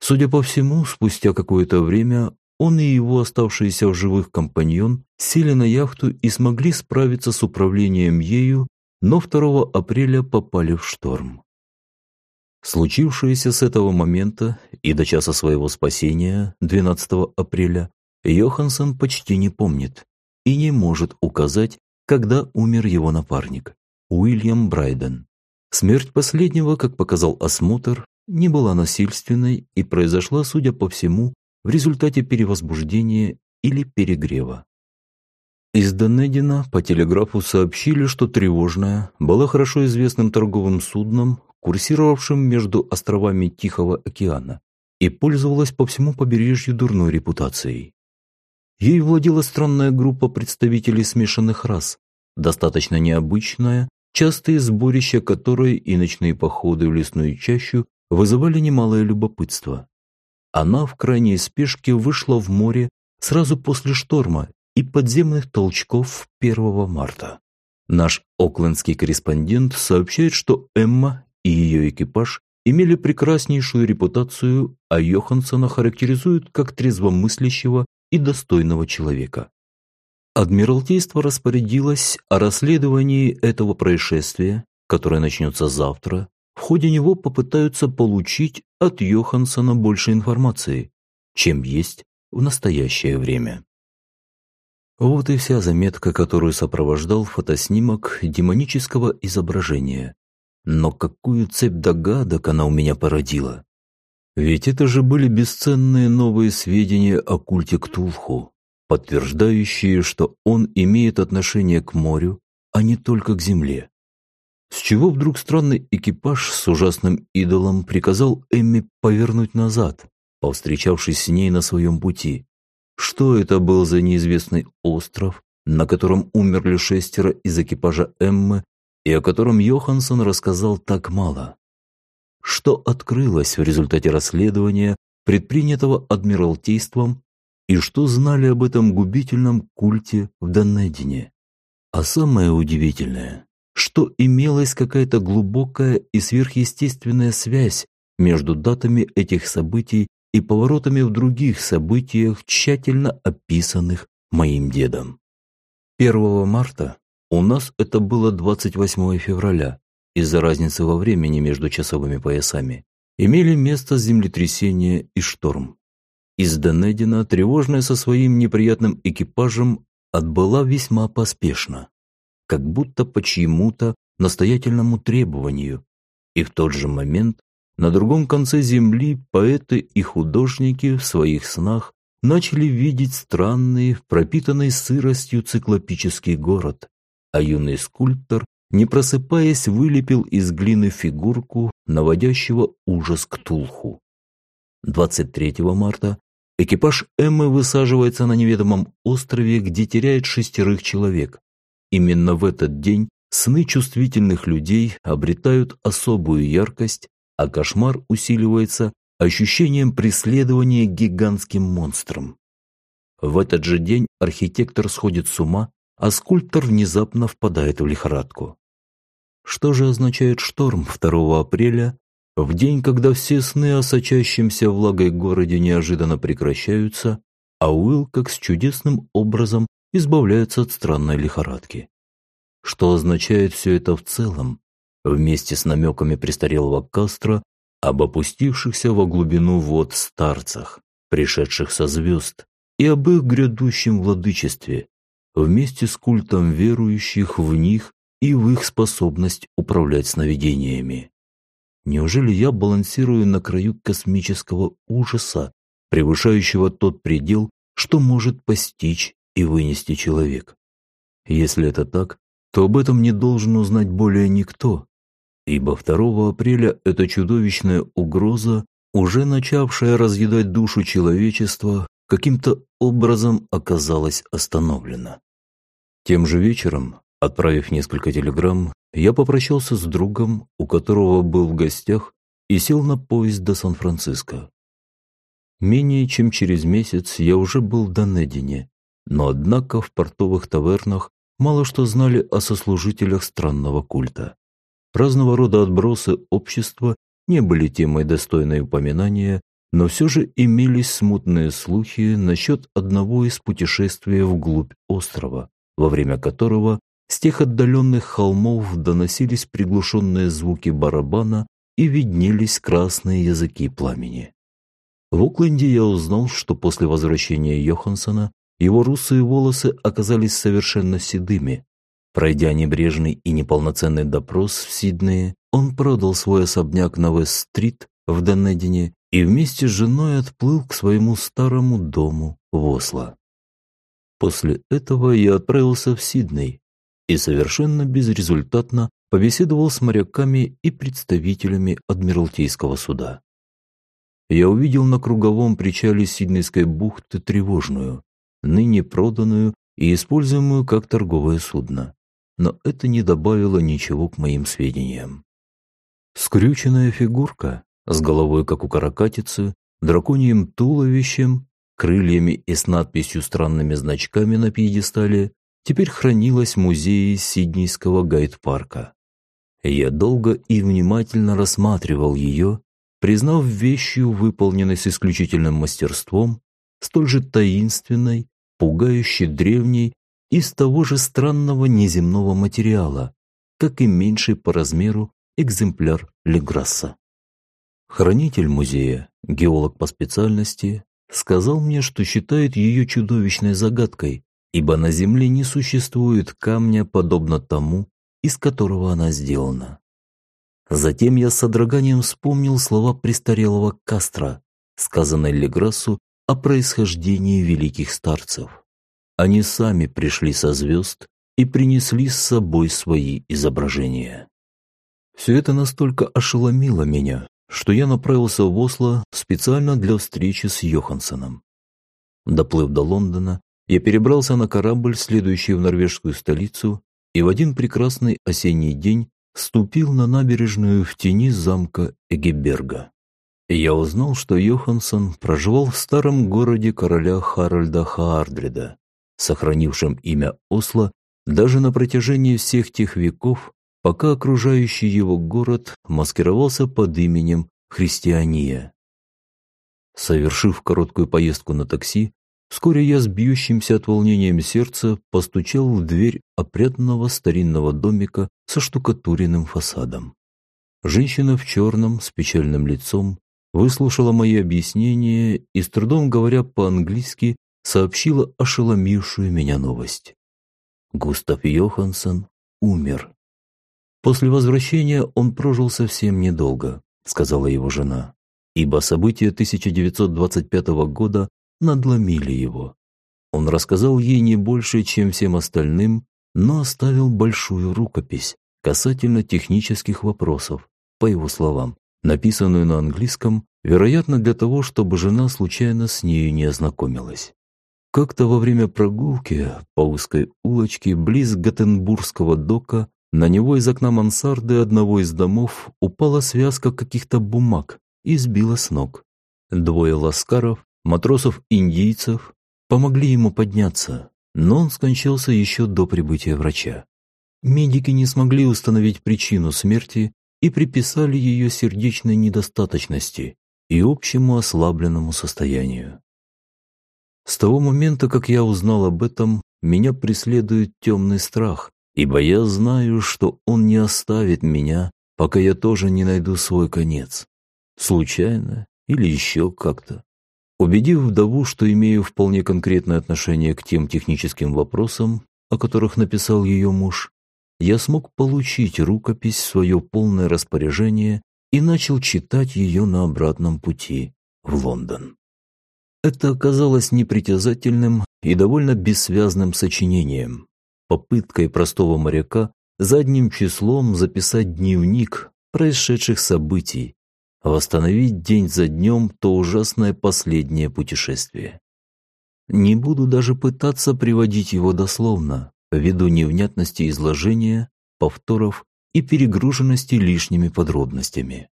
Судя по всему, спустя какое-то время он и его оставшийся в живых компаньон сели на яхту и смогли справиться с управлением ею, но 2 апреля попали в шторм. Случившееся с этого момента и до часа своего спасения, 12 апреля, Йоханссон почти не помнит и не может указать, когда умер его напарник, Уильям Брайден. Смерть последнего, как показал осмотр, не была насильственной и произошла, судя по всему, в результате перевозбуждения или перегрева. Из Донедина по телеграфу сообщили, что «Тревожная» была хорошо известным торговым судном, курсировавшим между островами Тихого океана, и пользовалась по всему побережью дурной репутацией. Ей владела странная группа представителей смешанных рас, достаточно необычная, частые сборища которой и ночные походы в лесную чащу вызывали немалое любопытство. Она в крайней спешке вышла в море сразу после шторма и подземных толчков 1 марта. Наш оклендский корреспондент сообщает, что Эмма и ее экипаж имели прекраснейшую репутацию, а Йоханссона характеризуют как трезвомыслящего и достойного человека. Адмиралтейство распорядилось о расследовании этого происшествия, которое начнется завтра. В ходе него попытаются получить от Йоханссона больше информации, чем есть в настоящее время. Вот и вся заметка, которую сопровождал фотоснимок демонического изображения. Но какую цепь догадок она у меня породила. Ведь это же были бесценные новые сведения о культе Ктулху подтверждающие, что он имеет отношение к морю, а не только к земле. С чего вдруг странный экипаж с ужасным идолом приказал Эмми повернуть назад, повстречавшись с ней на своем пути? Что это был за неизвестный остров, на котором умерли шестеро из экипажа Эммы и о котором Йоханссон рассказал так мало? Что открылось в результате расследования, предпринятого Адмиралтейством и что знали об этом губительном культе в Донедине. А самое удивительное, что имелась какая-то глубокая и сверхъестественная связь между датами этих событий и поворотами в других событиях, тщательно описанных моим дедом. 1 марта у нас это было 28 февраля, из-за разницы во времени между часовыми поясами, имели место землетрясение и шторм. Из Донедина, тревожная со своим неприятным экипажем, отбыла весьма поспешно. как будто по чьему-то настоятельному требованию. И в тот же момент на другом конце земли поэты и художники в своих снах начали видеть странный, пропитанный сыростью циклопический город, а юный скульптор, не просыпаясь, вылепил из глины фигурку, наводящего ужас к Тулху. 23 марта экипаж Эммы высаживается на неведомом острове, где теряет шестерых человек. Именно в этот день сны чувствительных людей обретают особую яркость, а кошмар усиливается ощущением преследования гигантским монстром. В этот же день архитектор сходит с ума, а скульптор внезапно впадает в лихорадку. Что же означает шторм 2 апреля, в день, когда все сны о сочащемся влагой городе неожиданно прекращаются, а Уилл как с чудесным образом избавляется от странной лихорадки? Что означает все это в целом, вместе с намеками престарелого Кастро об опустившихся во глубину вод старцах, пришедших со звезд, и об их грядущем владычестве, вместе с культом верующих в них и в их способность управлять сновидениями. Неужели я балансирую на краю космического ужаса, превышающего тот предел, что может постичь и вынести человек? Если это так, то об этом не должен узнать более никто, ибо 2 апреля эта чудовищная угроза, уже начавшая разъедать душу человечества, каким-то образом оказалась остановлена. Тем же вечером, отправив несколько телеграмм, я попрощался с другом, у которого был в гостях, и сел на поезд до Сан-Франциско. Менее чем через месяц я уже был в Донедине, но однако в портовых тавернах мало что знали о сослужителях странного культа. Разного рода отбросы общества не были темой достойной упоминания, но все же имелись смутные слухи насчет одного из путешествий вглубь острова, во время которого с тех отдаленных холмов доносились приглушенные звуки барабана и виднелись красные языки пламени. В Окленде я узнал, что после возвращения Йоханссона его русые волосы оказались совершенно седыми, Пройдя небрежный и неполноценный допрос в Сиднее, он продал свой особняк на Вест-стрит в Донедине и вместе с женой отплыл к своему старому дому в Осло. После этого я отправился в Сидней и совершенно безрезультатно побеседовал с моряками и представителями Адмиралтейского суда. Я увидел на круговом причале Сиднейской бухты тревожную, ныне проданную и используемую как торговое судно но это не добавило ничего к моим сведениям. Скрюченная фигурка, с головой как у каракатицы, драконьим туловищем, крыльями и с надписью странными значками на пьедестале, теперь хранилась в музее Сиднейского гайд-парка. Я долго и внимательно рассматривал ее, признав вещью, выполненной с исключительным мастерством, столь же таинственной, пугающе древней из того же странного неземного материала, как и меньший по размеру экземпляр Леграсса. Хранитель музея, геолог по специальности, сказал мне, что считает ее чудовищной загадкой, ибо на Земле не существует камня, подобно тому, из которого она сделана. Затем я с содроганием вспомнил слова престарелого Кастро, сказанные Леграссу о происхождении великих старцев. Они сами пришли со звезд и принесли с собой свои изображения. Все это настолько ошеломило меня, что я направился в Осло специально для встречи с Йоханссоном. Доплыв до Лондона, я перебрался на корабль, следующий в норвежскую столицу, и в один прекрасный осенний день ступил на набережную в тени замка Эгеберга. Я узнал, что Йоханссон проживал в старом городе короля Харальда Хаардрида, сохранившим имя Осло даже на протяжении всех тех веков, пока окружающий его город маскировался под именем Христиания. Совершив короткую поездку на такси, вскоре я с бьющимся от волнением сердца постучал в дверь опрятного старинного домика со штукатуренным фасадом. Женщина в черном с печальным лицом выслушала мои объяснения и, с трудом говоря по-английски, сообщила ошеломившую меня новость. Густав Йоханссон умер. После возвращения он прожил совсем недолго, сказала его жена, ибо события 1925 года надломили его. Он рассказал ей не больше, чем всем остальным, но оставил большую рукопись касательно технических вопросов, по его словам, написанную на английском, вероятно, для того, чтобы жена случайно с нею не ознакомилась. Как-то во время прогулки по узкой улочке близ Готенбургского дока на него из окна мансарды одного из домов упала связка каких-то бумаг и сбила с ног. Двое ласкаров, матросов-индийцев, помогли ему подняться, но он скончался еще до прибытия врача. Медики не смогли установить причину смерти и приписали ее сердечной недостаточности и общему ослабленному состоянию. С того момента, как я узнал об этом, меня преследует темный страх, ибо я знаю, что он не оставит меня, пока я тоже не найду свой конец. Случайно или еще как-то. Убедив вдову, что имею вполне конкретное отношение к тем техническим вопросам, о которых написал ее муж, я смог получить рукопись в свое полное распоряжение и начал читать ее на обратном пути в Лондон. Это оказалось непритязательным и довольно бессвязным сочинением, попыткой простого моряка задним числом записать дневник происшедших событий, восстановить день за днем то ужасное последнее путешествие. Не буду даже пытаться приводить его дословно, ввиду невнятности изложения, повторов и перегруженности лишними подробностями.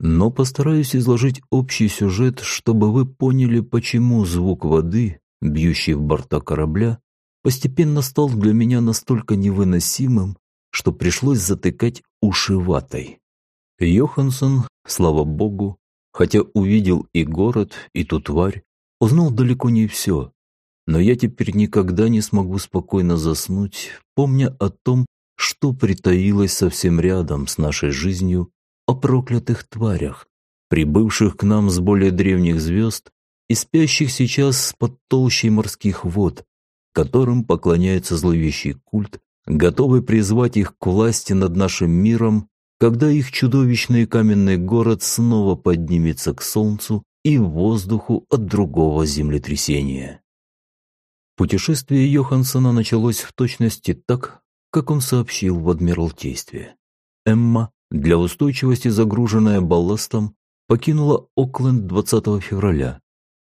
Но постараюсь изложить общий сюжет, чтобы вы поняли, почему звук воды, бьющий в борта корабля, постепенно стал для меня настолько невыносимым, что пришлось затыкать уши ватой. Йоханссон, слава богу, хотя увидел и город, и ту тварь, узнал далеко не все. Но я теперь никогда не смогу спокойно заснуть, помня о том, что притаилось совсем рядом с нашей жизнью, о проклятых тварях, прибывших к нам с более древних звезд и спящих сейчас под толщей морских вод, которым поклоняется зловещий культ, готовый призвать их к власти над нашим миром, когда их чудовищный каменный город снова поднимется к солнцу и воздуху от другого землетрясения. Путешествие Йоханссона началось в точности так, как он сообщил в Адмиралтействе. Эмма, для устойчивости загруженная балластом, покинула Окленд 20 февраля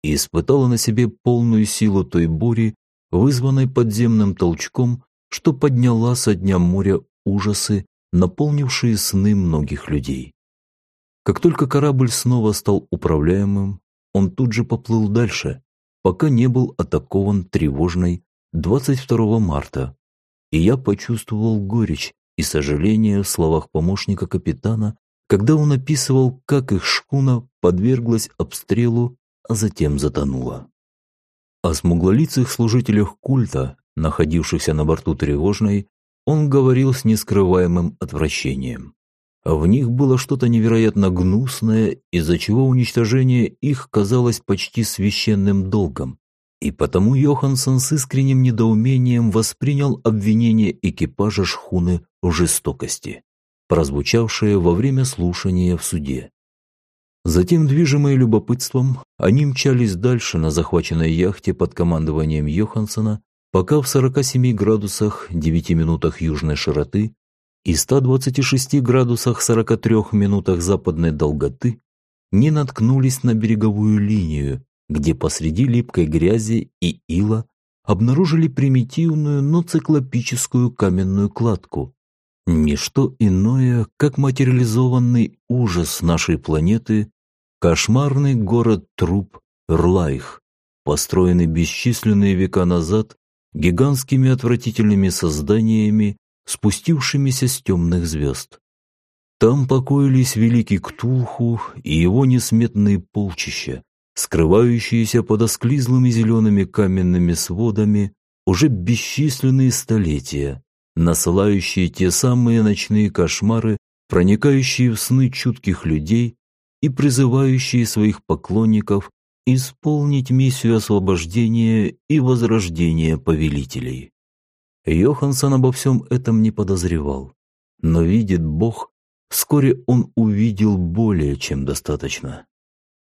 и испытала на себе полную силу той бури, вызванной подземным толчком, что подняла со дня моря ужасы, наполнившие сны многих людей. Как только корабль снова стал управляемым, он тут же поплыл дальше, пока не был атакован тревожной 22 марта, и я почувствовал горечь и сожаление в словах помощника капитана, когда он описывал, как их шкуна подверглась обстрелу, а затем затонула. О смуглолицых служителях культа, находившихся на борту тревожной, он говорил с нескрываемым отвращением. В них было что-то невероятно гнусное, из-за чего уничтожение их казалось почти священным долгом. И потому Йоханссон с искренним недоумением воспринял обвинение экипажа шхуны в жестокости, прозвучавшее во время слушания в суде. Затем, движимые любопытством, они мчались дальше на захваченной яхте под командованием Йоханссона, пока в 47 градусах 9 минутах южной широты и 126 градусах 43 минутах западной долготы не наткнулись на береговую линию, где посреди липкой грязи и ила обнаружили примитивную, но циклопическую каменную кладку. Ничто иное, как материализованный ужас нашей планеты, кошмарный город труп Рлайх, построенный бесчисленные века назад гигантскими отвратительными созданиями, спустившимися с темных звезд. Там покоились великий Ктулху и его несметные полчища, скрывающиеся под осклизлыми зелеными каменными сводами уже бесчисленные столетия, насылающие те самые ночные кошмары, проникающие в сны чутких людей и призывающие своих поклонников исполнить миссию освобождения и возрождения повелителей. Йоханссон обо всем этом не подозревал. Но видит Бог, вскоре он увидел более чем достаточно.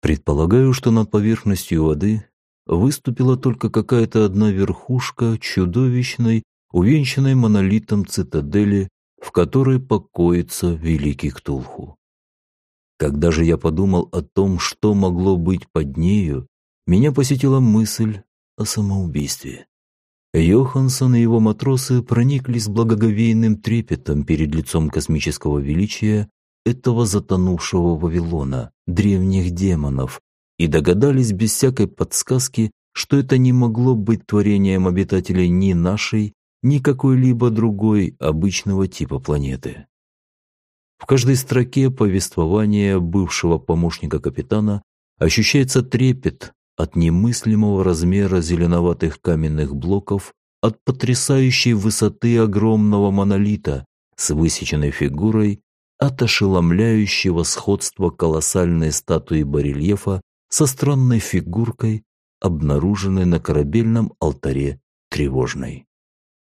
Предполагаю, что над поверхностью воды выступила только какая-то одна верхушка чудовищной, увенчанной монолитом цитадели, в которой покоится великий Ктулху. Когда же я подумал о том, что могло быть под нею, меня посетила мысль о самоубийстве. Йоханссон и его матросы прониклись благоговейным трепетом перед лицом космического величия этого затонувшего Вавилона, древних демонов, и догадались без всякой подсказки, что это не могло быть творением обитателей ни нашей, ни какой-либо другой обычного типа планеты. В каждой строке повествования бывшего помощника капитана ощущается трепет от немыслимого размера зеленоватых каменных блоков, от потрясающей высоты огромного монолита с высеченной фигурой, от ошеломляющего сходства колоссальной статуи барельефа со странной фигуркой, обнаруженной на корабельном алтаре тревожной.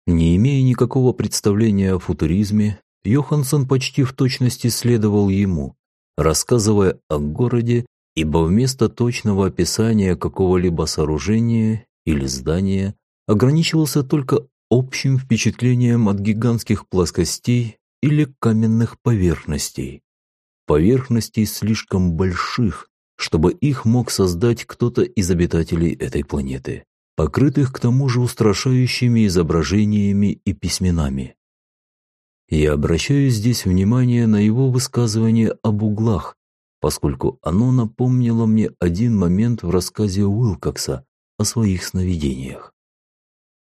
Не имея никакого представления о футуризме, Йоханссон почти в точности следовал ему, рассказывая о городе, ибо вместо точного описания какого-либо сооружения или здания ограничивался только общим впечатлением от гигантских плоскостей или каменных поверхностей. Поверхностей слишком больших, чтобы их мог создать кто-то из обитателей этой планеты, покрытых к тому же устрашающими изображениями и письменами. Я обращаю здесь внимание на его высказывание об углах, поскольку оно напомнило мне один момент в рассказе Уилкокса о своих сновидениях.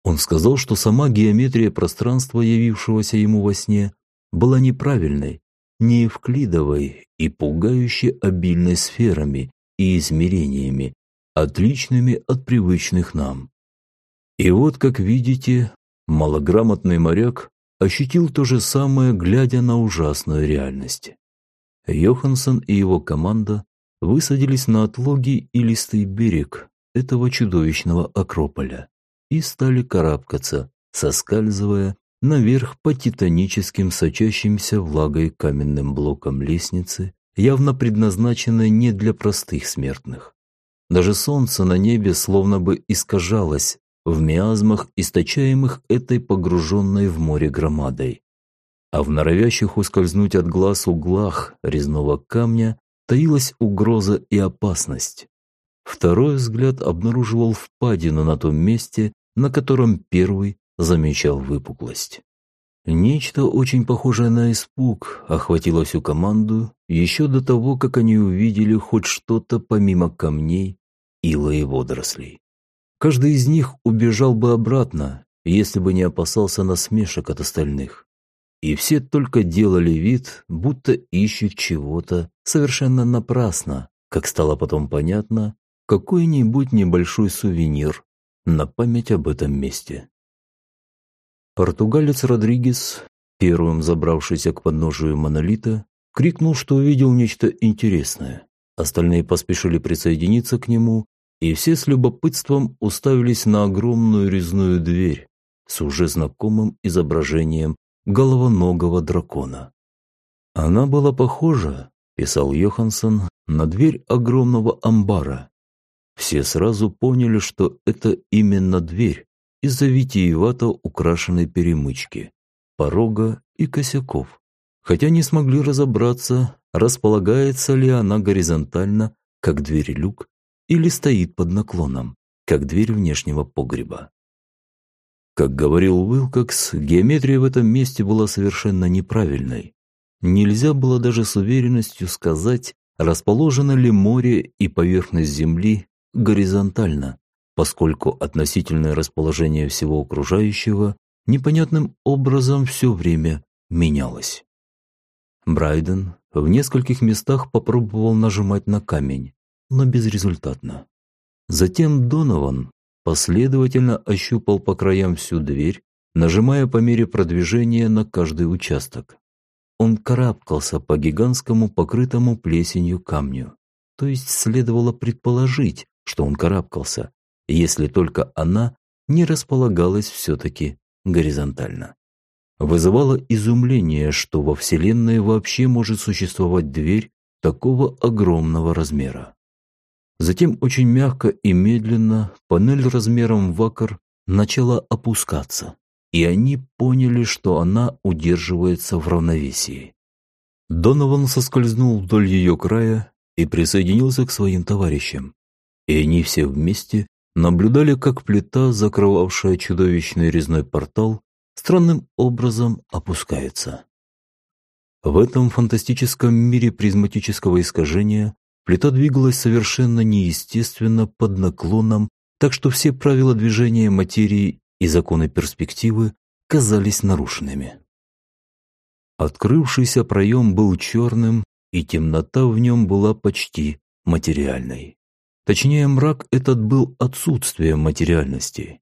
Он сказал, что сама геометрия пространства, явившегося ему во сне, была неправильной, неевклидовой и пугающе обильной сферами и измерениями, отличными от привычных нам. И вот, как видите, малограмотный моряк ощутил то же самое, глядя на ужасную реальность. Йоханссон и его команда высадились на отлогий и листый берег этого чудовищного Акрополя и стали карабкаться, соскальзывая наверх по титаническим сочащимся влагой каменным блокам лестницы, явно предназначенной не для простых смертных. Даже солнце на небе словно бы искажалось в миазмах, источаемых этой погруженной в море громадой. А в норовящих ускользнуть от глаз углах резного камня таилась угроза и опасность. Второй взгляд обнаруживал впадину на том месте, на котором первый замечал выпуклость. Нечто очень похожее на испуг охватило всю команду еще до того, как они увидели хоть что-то помимо камней, ила и водорослей. Каждый из них убежал бы обратно, если бы не опасался насмешек от остальных. И все только делали вид, будто ищут чего-то совершенно напрасно, как стало потом понятно, какой-нибудь небольшой сувенир на память об этом месте. Португалец Родригес, первым забравшийся к подножию монолита, крикнул, что увидел нечто интересное. Остальные поспешили присоединиться к нему, и все с любопытством уставились на огромную резную дверь с уже знакомым изображением головоногого дракона. Она была похожа, писал Йоханссон, на дверь огромного амбара. Все сразу поняли, что это именно дверь, из-за витиевато украшенной перемычки, порога и косяков, хотя не смогли разобраться, располагается ли она горизонтально, как дверь люк, или стоит под наклоном, как дверь внешнего погреба. Как говорил Уилкокс, геометрия в этом месте была совершенно неправильной. Нельзя было даже с уверенностью сказать, расположено ли море и поверхность Земли горизонтально поскольку относительное расположение всего окружающего непонятным образом все время менялось. Брайден в нескольких местах попробовал нажимать на камень, но безрезультатно. Затем Донован последовательно ощупал по краям всю дверь, нажимая по мере продвижения на каждый участок. Он карабкался по гигантскому покрытому плесенью камню. То есть следовало предположить, что он карабкался, если только она не располагалась все-таки горизонтально. Вызывало изумление, что во Вселенной вообще может существовать дверь такого огромного размера. Затем очень мягко и медленно панель размером в акр начала опускаться, и они поняли, что она удерживается в равновесии. Донован соскользнул вдоль ее края и присоединился к своим товарищам. И они все вместе наблюдали, как плита, закрывавшая чудовищный резной портал, странным образом опускается. В этом фантастическом мире призматического искажения плита двигалась совершенно неестественно под наклоном, так что все правила движения материи и законы перспективы казались нарушенными. Открывшийся проем был черным, и темнота в нем была почти материальной. Точнее, мрак этот был отсутствием материальности.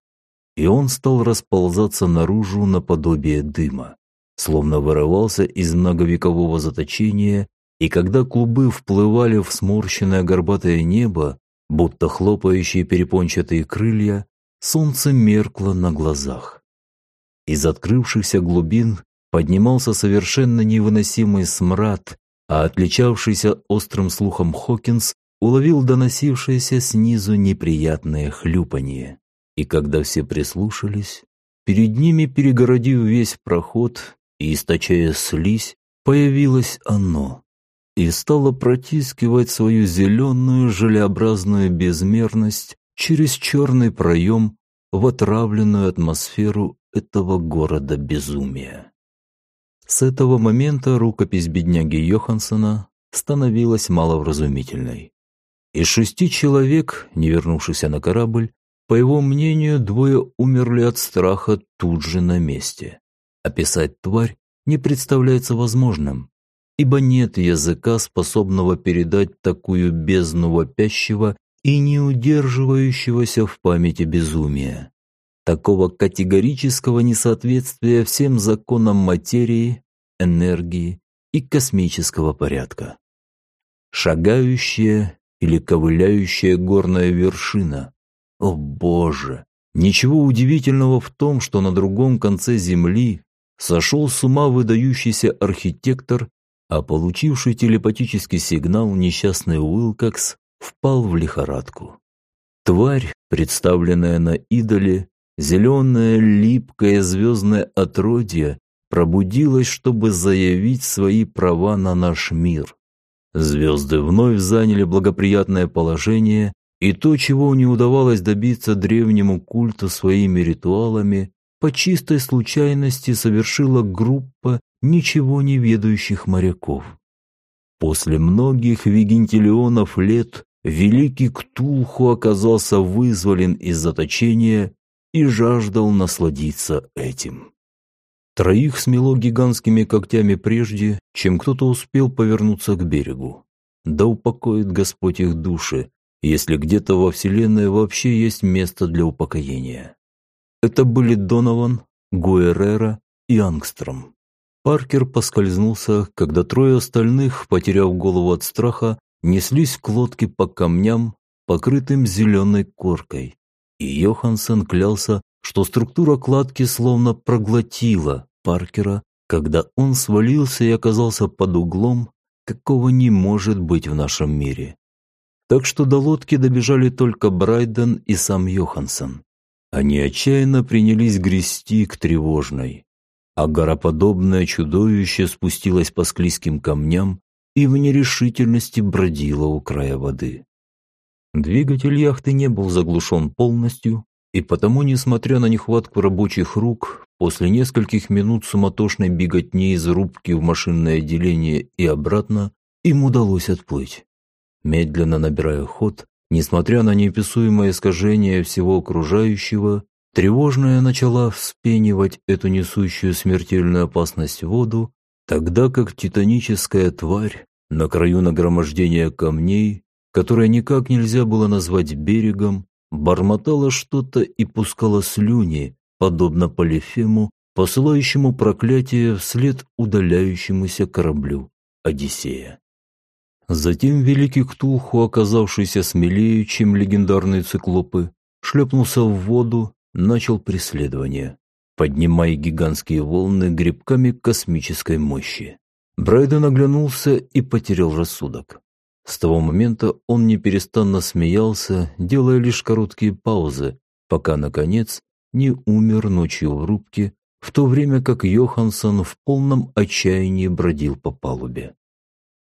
И он стал расползаться наружу наподобие дыма, словно вырывался из многовекового заточения, и когда клубы вплывали в сморщенное горбатое небо, будто хлопающие перепончатые крылья, солнце меркло на глазах. Из открывшихся глубин поднимался совершенно невыносимый смрад, а отличавшийся острым слухом Хокинс уловил доносившееся снизу неприятное хлюпанье. И когда все прислушались, перед ними, перегородив весь проход и источая слизь, появилось оно и стало протискивать свою зеленую желеобразную безмерность через черный проем в отравленную атмосферу этого города безумия. С этого момента рукопись бедняги Йоханссона становилась маловразумительной. Из шести человек, не вернувшихся на корабль, по его мнению, двое умерли от страха тут же на месте. Описать тварь не представляется возможным, ибо нет языка, способного передать такую бездну вопящего и не удерживающегося в памяти безумия такого категорического несоответствия всем законам материи, энергии и космического порядка. Шагающая или ковыляющая горная вершина. О боже! Ничего удивительного в том, что на другом конце Земли сошел с ума выдающийся архитектор, а получивший телепатический сигнал несчастный Уилкокс впал в лихорадку. Тварь, представленная на идоле, Зеленое, липкое звездное отродье пробудилось, чтобы заявить свои права на наш мир. Звезды вновь заняли благоприятное положение, и то, чего не удавалось добиться древнему культу своими ритуалами, по чистой случайности совершила группа ничего не ведающих моряков. После многих вигентиллионов лет великий Ктулху оказался вызволен из заточения и жаждал насладиться этим. Троих смело гигантскими когтями прежде, чем кто-то успел повернуться к берегу. Да упокоит Господь их души, если где-то во Вселенной вообще есть место для упокоения. Это были Донован, Гуэрера и Ангстром. Паркер поскользнулся, когда трое остальных, потеряв голову от страха, неслись к лодке по камням, покрытым зеленой коркой и Йоханссон клялся, что структура кладки словно проглотила Паркера, когда он свалился и оказался под углом, какого не может быть в нашем мире. Так что до лодки добежали только Брайден и сам Йоханссон. Они отчаянно принялись грести к тревожной, а гороподобное чудовище спустилось по склизким камням и в нерешительности бродило у края воды. Двигатель яхты не был заглушен полностью, и потому, несмотря на нехватку рабочих рук, после нескольких минут суматошной беготни из рубки в машинное отделение и обратно, им удалось отплыть. Медленно набирая ход, несмотря на неописуемое искажение всего окружающего, тревожная начала вспенивать эту несущую смертельную опасность воду, тогда как титаническая тварь на краю нагромождения камней которое никак нельзя было назвать берегом, бормотала что-то и пускала слюни, подобно Полифему, посылающему проклятие вслед удаляющемуся кораблю Одиссея. Затем великий Ктулху, оказавшийся смелее, чем легендарные циклопы, шлепнулся в воду, начал преследование. поднимая гигантские волны грибками космической мощи. Брайден оглянулся и потерял рассудок. С того момента он неперестанно смеялся, делая лишь короткие паузы, пока, наконец, не умер ночью в рубке, в то время как Йоханссон в полном отчаянии бродил по палубе.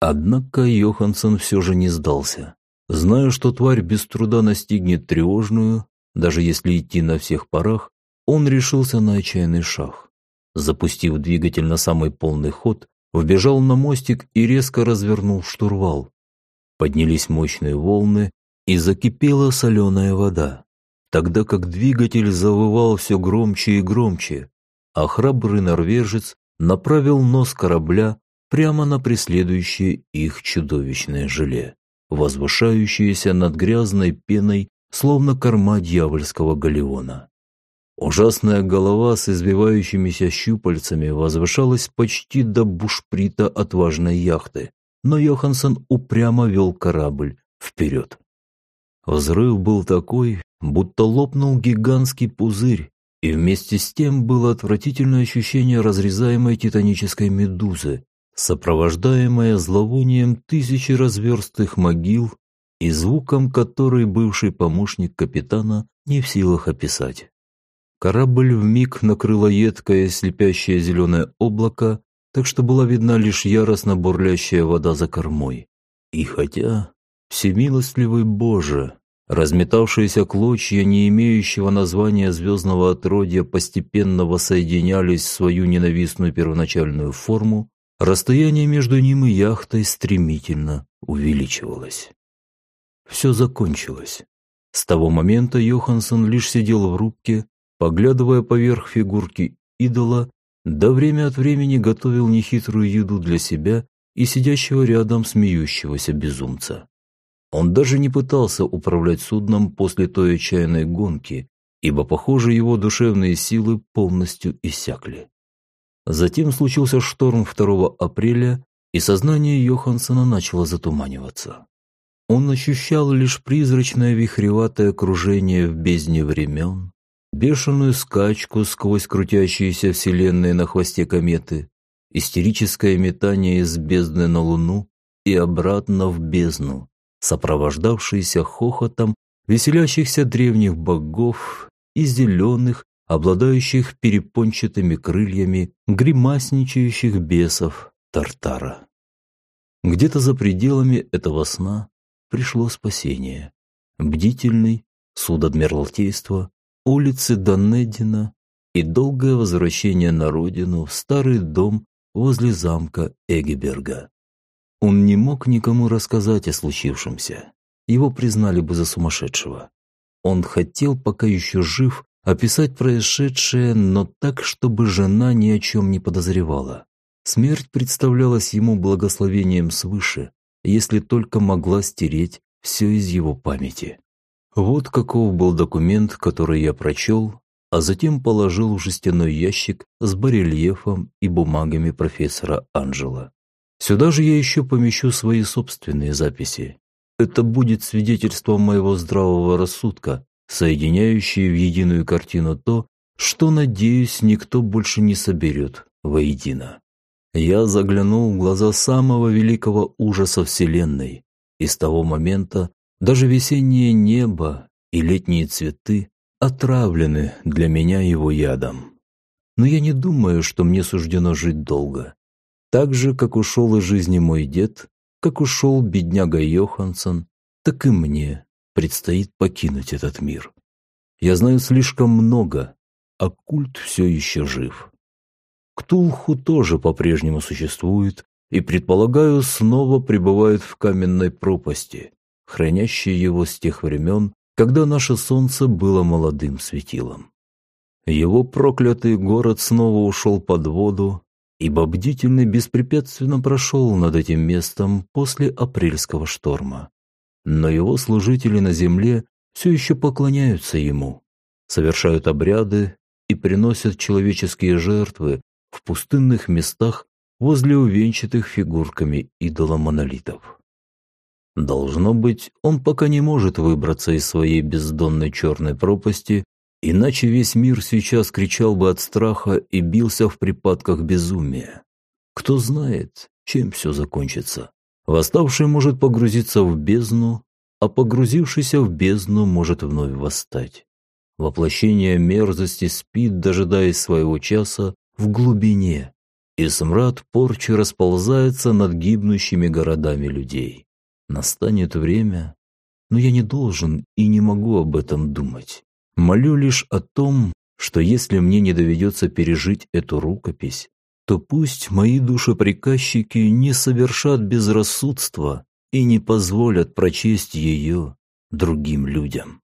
Однако Йоханссон все же не сдался. Зная, что тварь без труда настигнет тревожную, даже если идти на всех парах, он решился на отчаянный шаг. Запустив двигатель на самый полный ход, вбежал на мостик и резко развернул штурвал. Поднялись мощные волны, и закипела соленая вода, тогда как двигатель завывал все громче и громче, а храбрый норвежец направил нос корабля прямо на преследующее их чудовищное желе, возвышающееся над грязной пеной, словно корма дьявольского галеона. Ужасная голова с избивающимися щупальцами возвышалась почти до бушприта отважной яхты, но Йоханссон упрямо вел корабль вперед. Взрыв был такой, будто лопнул гигантский пузырь, и вместе с тем было отвратительное ощущение разрезаемой титанической медузы, сопровождаемое зловонием тысячи разверстых могил и звуком который бывший помощник капитана не в силах описать. Корабль вмиг накрыло едкое слепящее зеленое облако, так что была видна лишь яростно бурлящая вода за кормой. И хотя, всемилостливый Боже, разметавшиеся клочья, не имеющего названия звездного отродья, постепенно воссоединялись в свою ненавистную первоначальную форму, расстояние между ним и яхтой стремительно увеличивалось. Все закончилось. С того момента Йоханссон лишь сидел в рубке, поглядывая поверх фигурки идола, да время от времени готовил нехитрую еду для себя и сидящего рядом смеющегося безумца. Он даже не пытался управлять судном после той отчаянной гонки, ибо, похоже, его душевные силы полностью иссякли. Затем случился шторм 2 апреля, и сознание Йоханссона начало затуманиваться. Он ощущал лишь призрачное вихреватое окружение в бездне времен, бешеную скачку сквозь крутящиеся вселенные на хвосте кометы, истерическое метание из бездны на Луну и обратно в бездну, сопровождавшееся хохотом веселящихся древних богов и зеленых, обладающих перепончатыми крыльями, гримасничающих бесов Тартара. Где-то за пределами этого сна пришло спасение. Бдительный суд Адмиралтейства улицы Донедина и долгое возвращение на родину в старый дом возле замка Эгеберга. Он не мог никому рассказать о случившемся. Его признали бы за сумасшедшего. Он хотел, пока еще жив, описать происшедшее, но так, чтобы жена ни о чем не подозревала. Смерть представлялась ему благословением свыше, если только могла стереть все из его памяти. Вот каков был документ, который я прочел, а затем положил в жестяной ящик с барельефом и бумагами профессора Анжела. Сюда же я еще помещу свои собственные записи. Это будет свидетельством моего здравого рассудка, соединяющее в единую картину то, что, надеюсь, никто больше не соберет воедино. Я заглянул в глаза самого великого ужаса Вселенной, и с того момента даже весеннее небо и летние цветы отравлены для меня его ядом. Но я не думаю, что мне суждено жить долго. Так же, как ушел из жизни мой дед, как ушел бедняга Йоханссон, так и мне предстоит покинуть этот мир. Я знаю слишком много, а культ все еще жив. Ктулху тоже по-прежнему существует и, предполагаю, снова пребывает в каменной пропасти, хранящей его с тех времен, когда наше солнце было молодым светилом. Его проклятый город снова ушел под воду, ибо бдительный беспрепятственно прошел над этим местом после апрельского шторма. Но его служители на земле все еще поклоняются ему, совершают обряды и приносят человеческие жертвы в пустынных местах возле увенчатых фигурками идола-монолитов. Должно быть, он пока не может выбраться из своей бездонной черной пропасти Иначе весь мир сейчас кричал бы от страха и бился в припадках безумия. Кто знает, чем все закончится. Восставший может погрузиться в бездну, а погрузившийся в бездну может вновь восстать. Воплощение мерзости спит, дожидаясь своего часа, в глубине, и смрад порчи расползается над гибнущими городами людей. Настанет время, но я не должен и не могу об этом думать. Молю лишь о том, что если мне не доведется пережить эту рукопись, то пусть мои душеприказчики не совершат безрассудства и не позволят прочесть ее другим людям.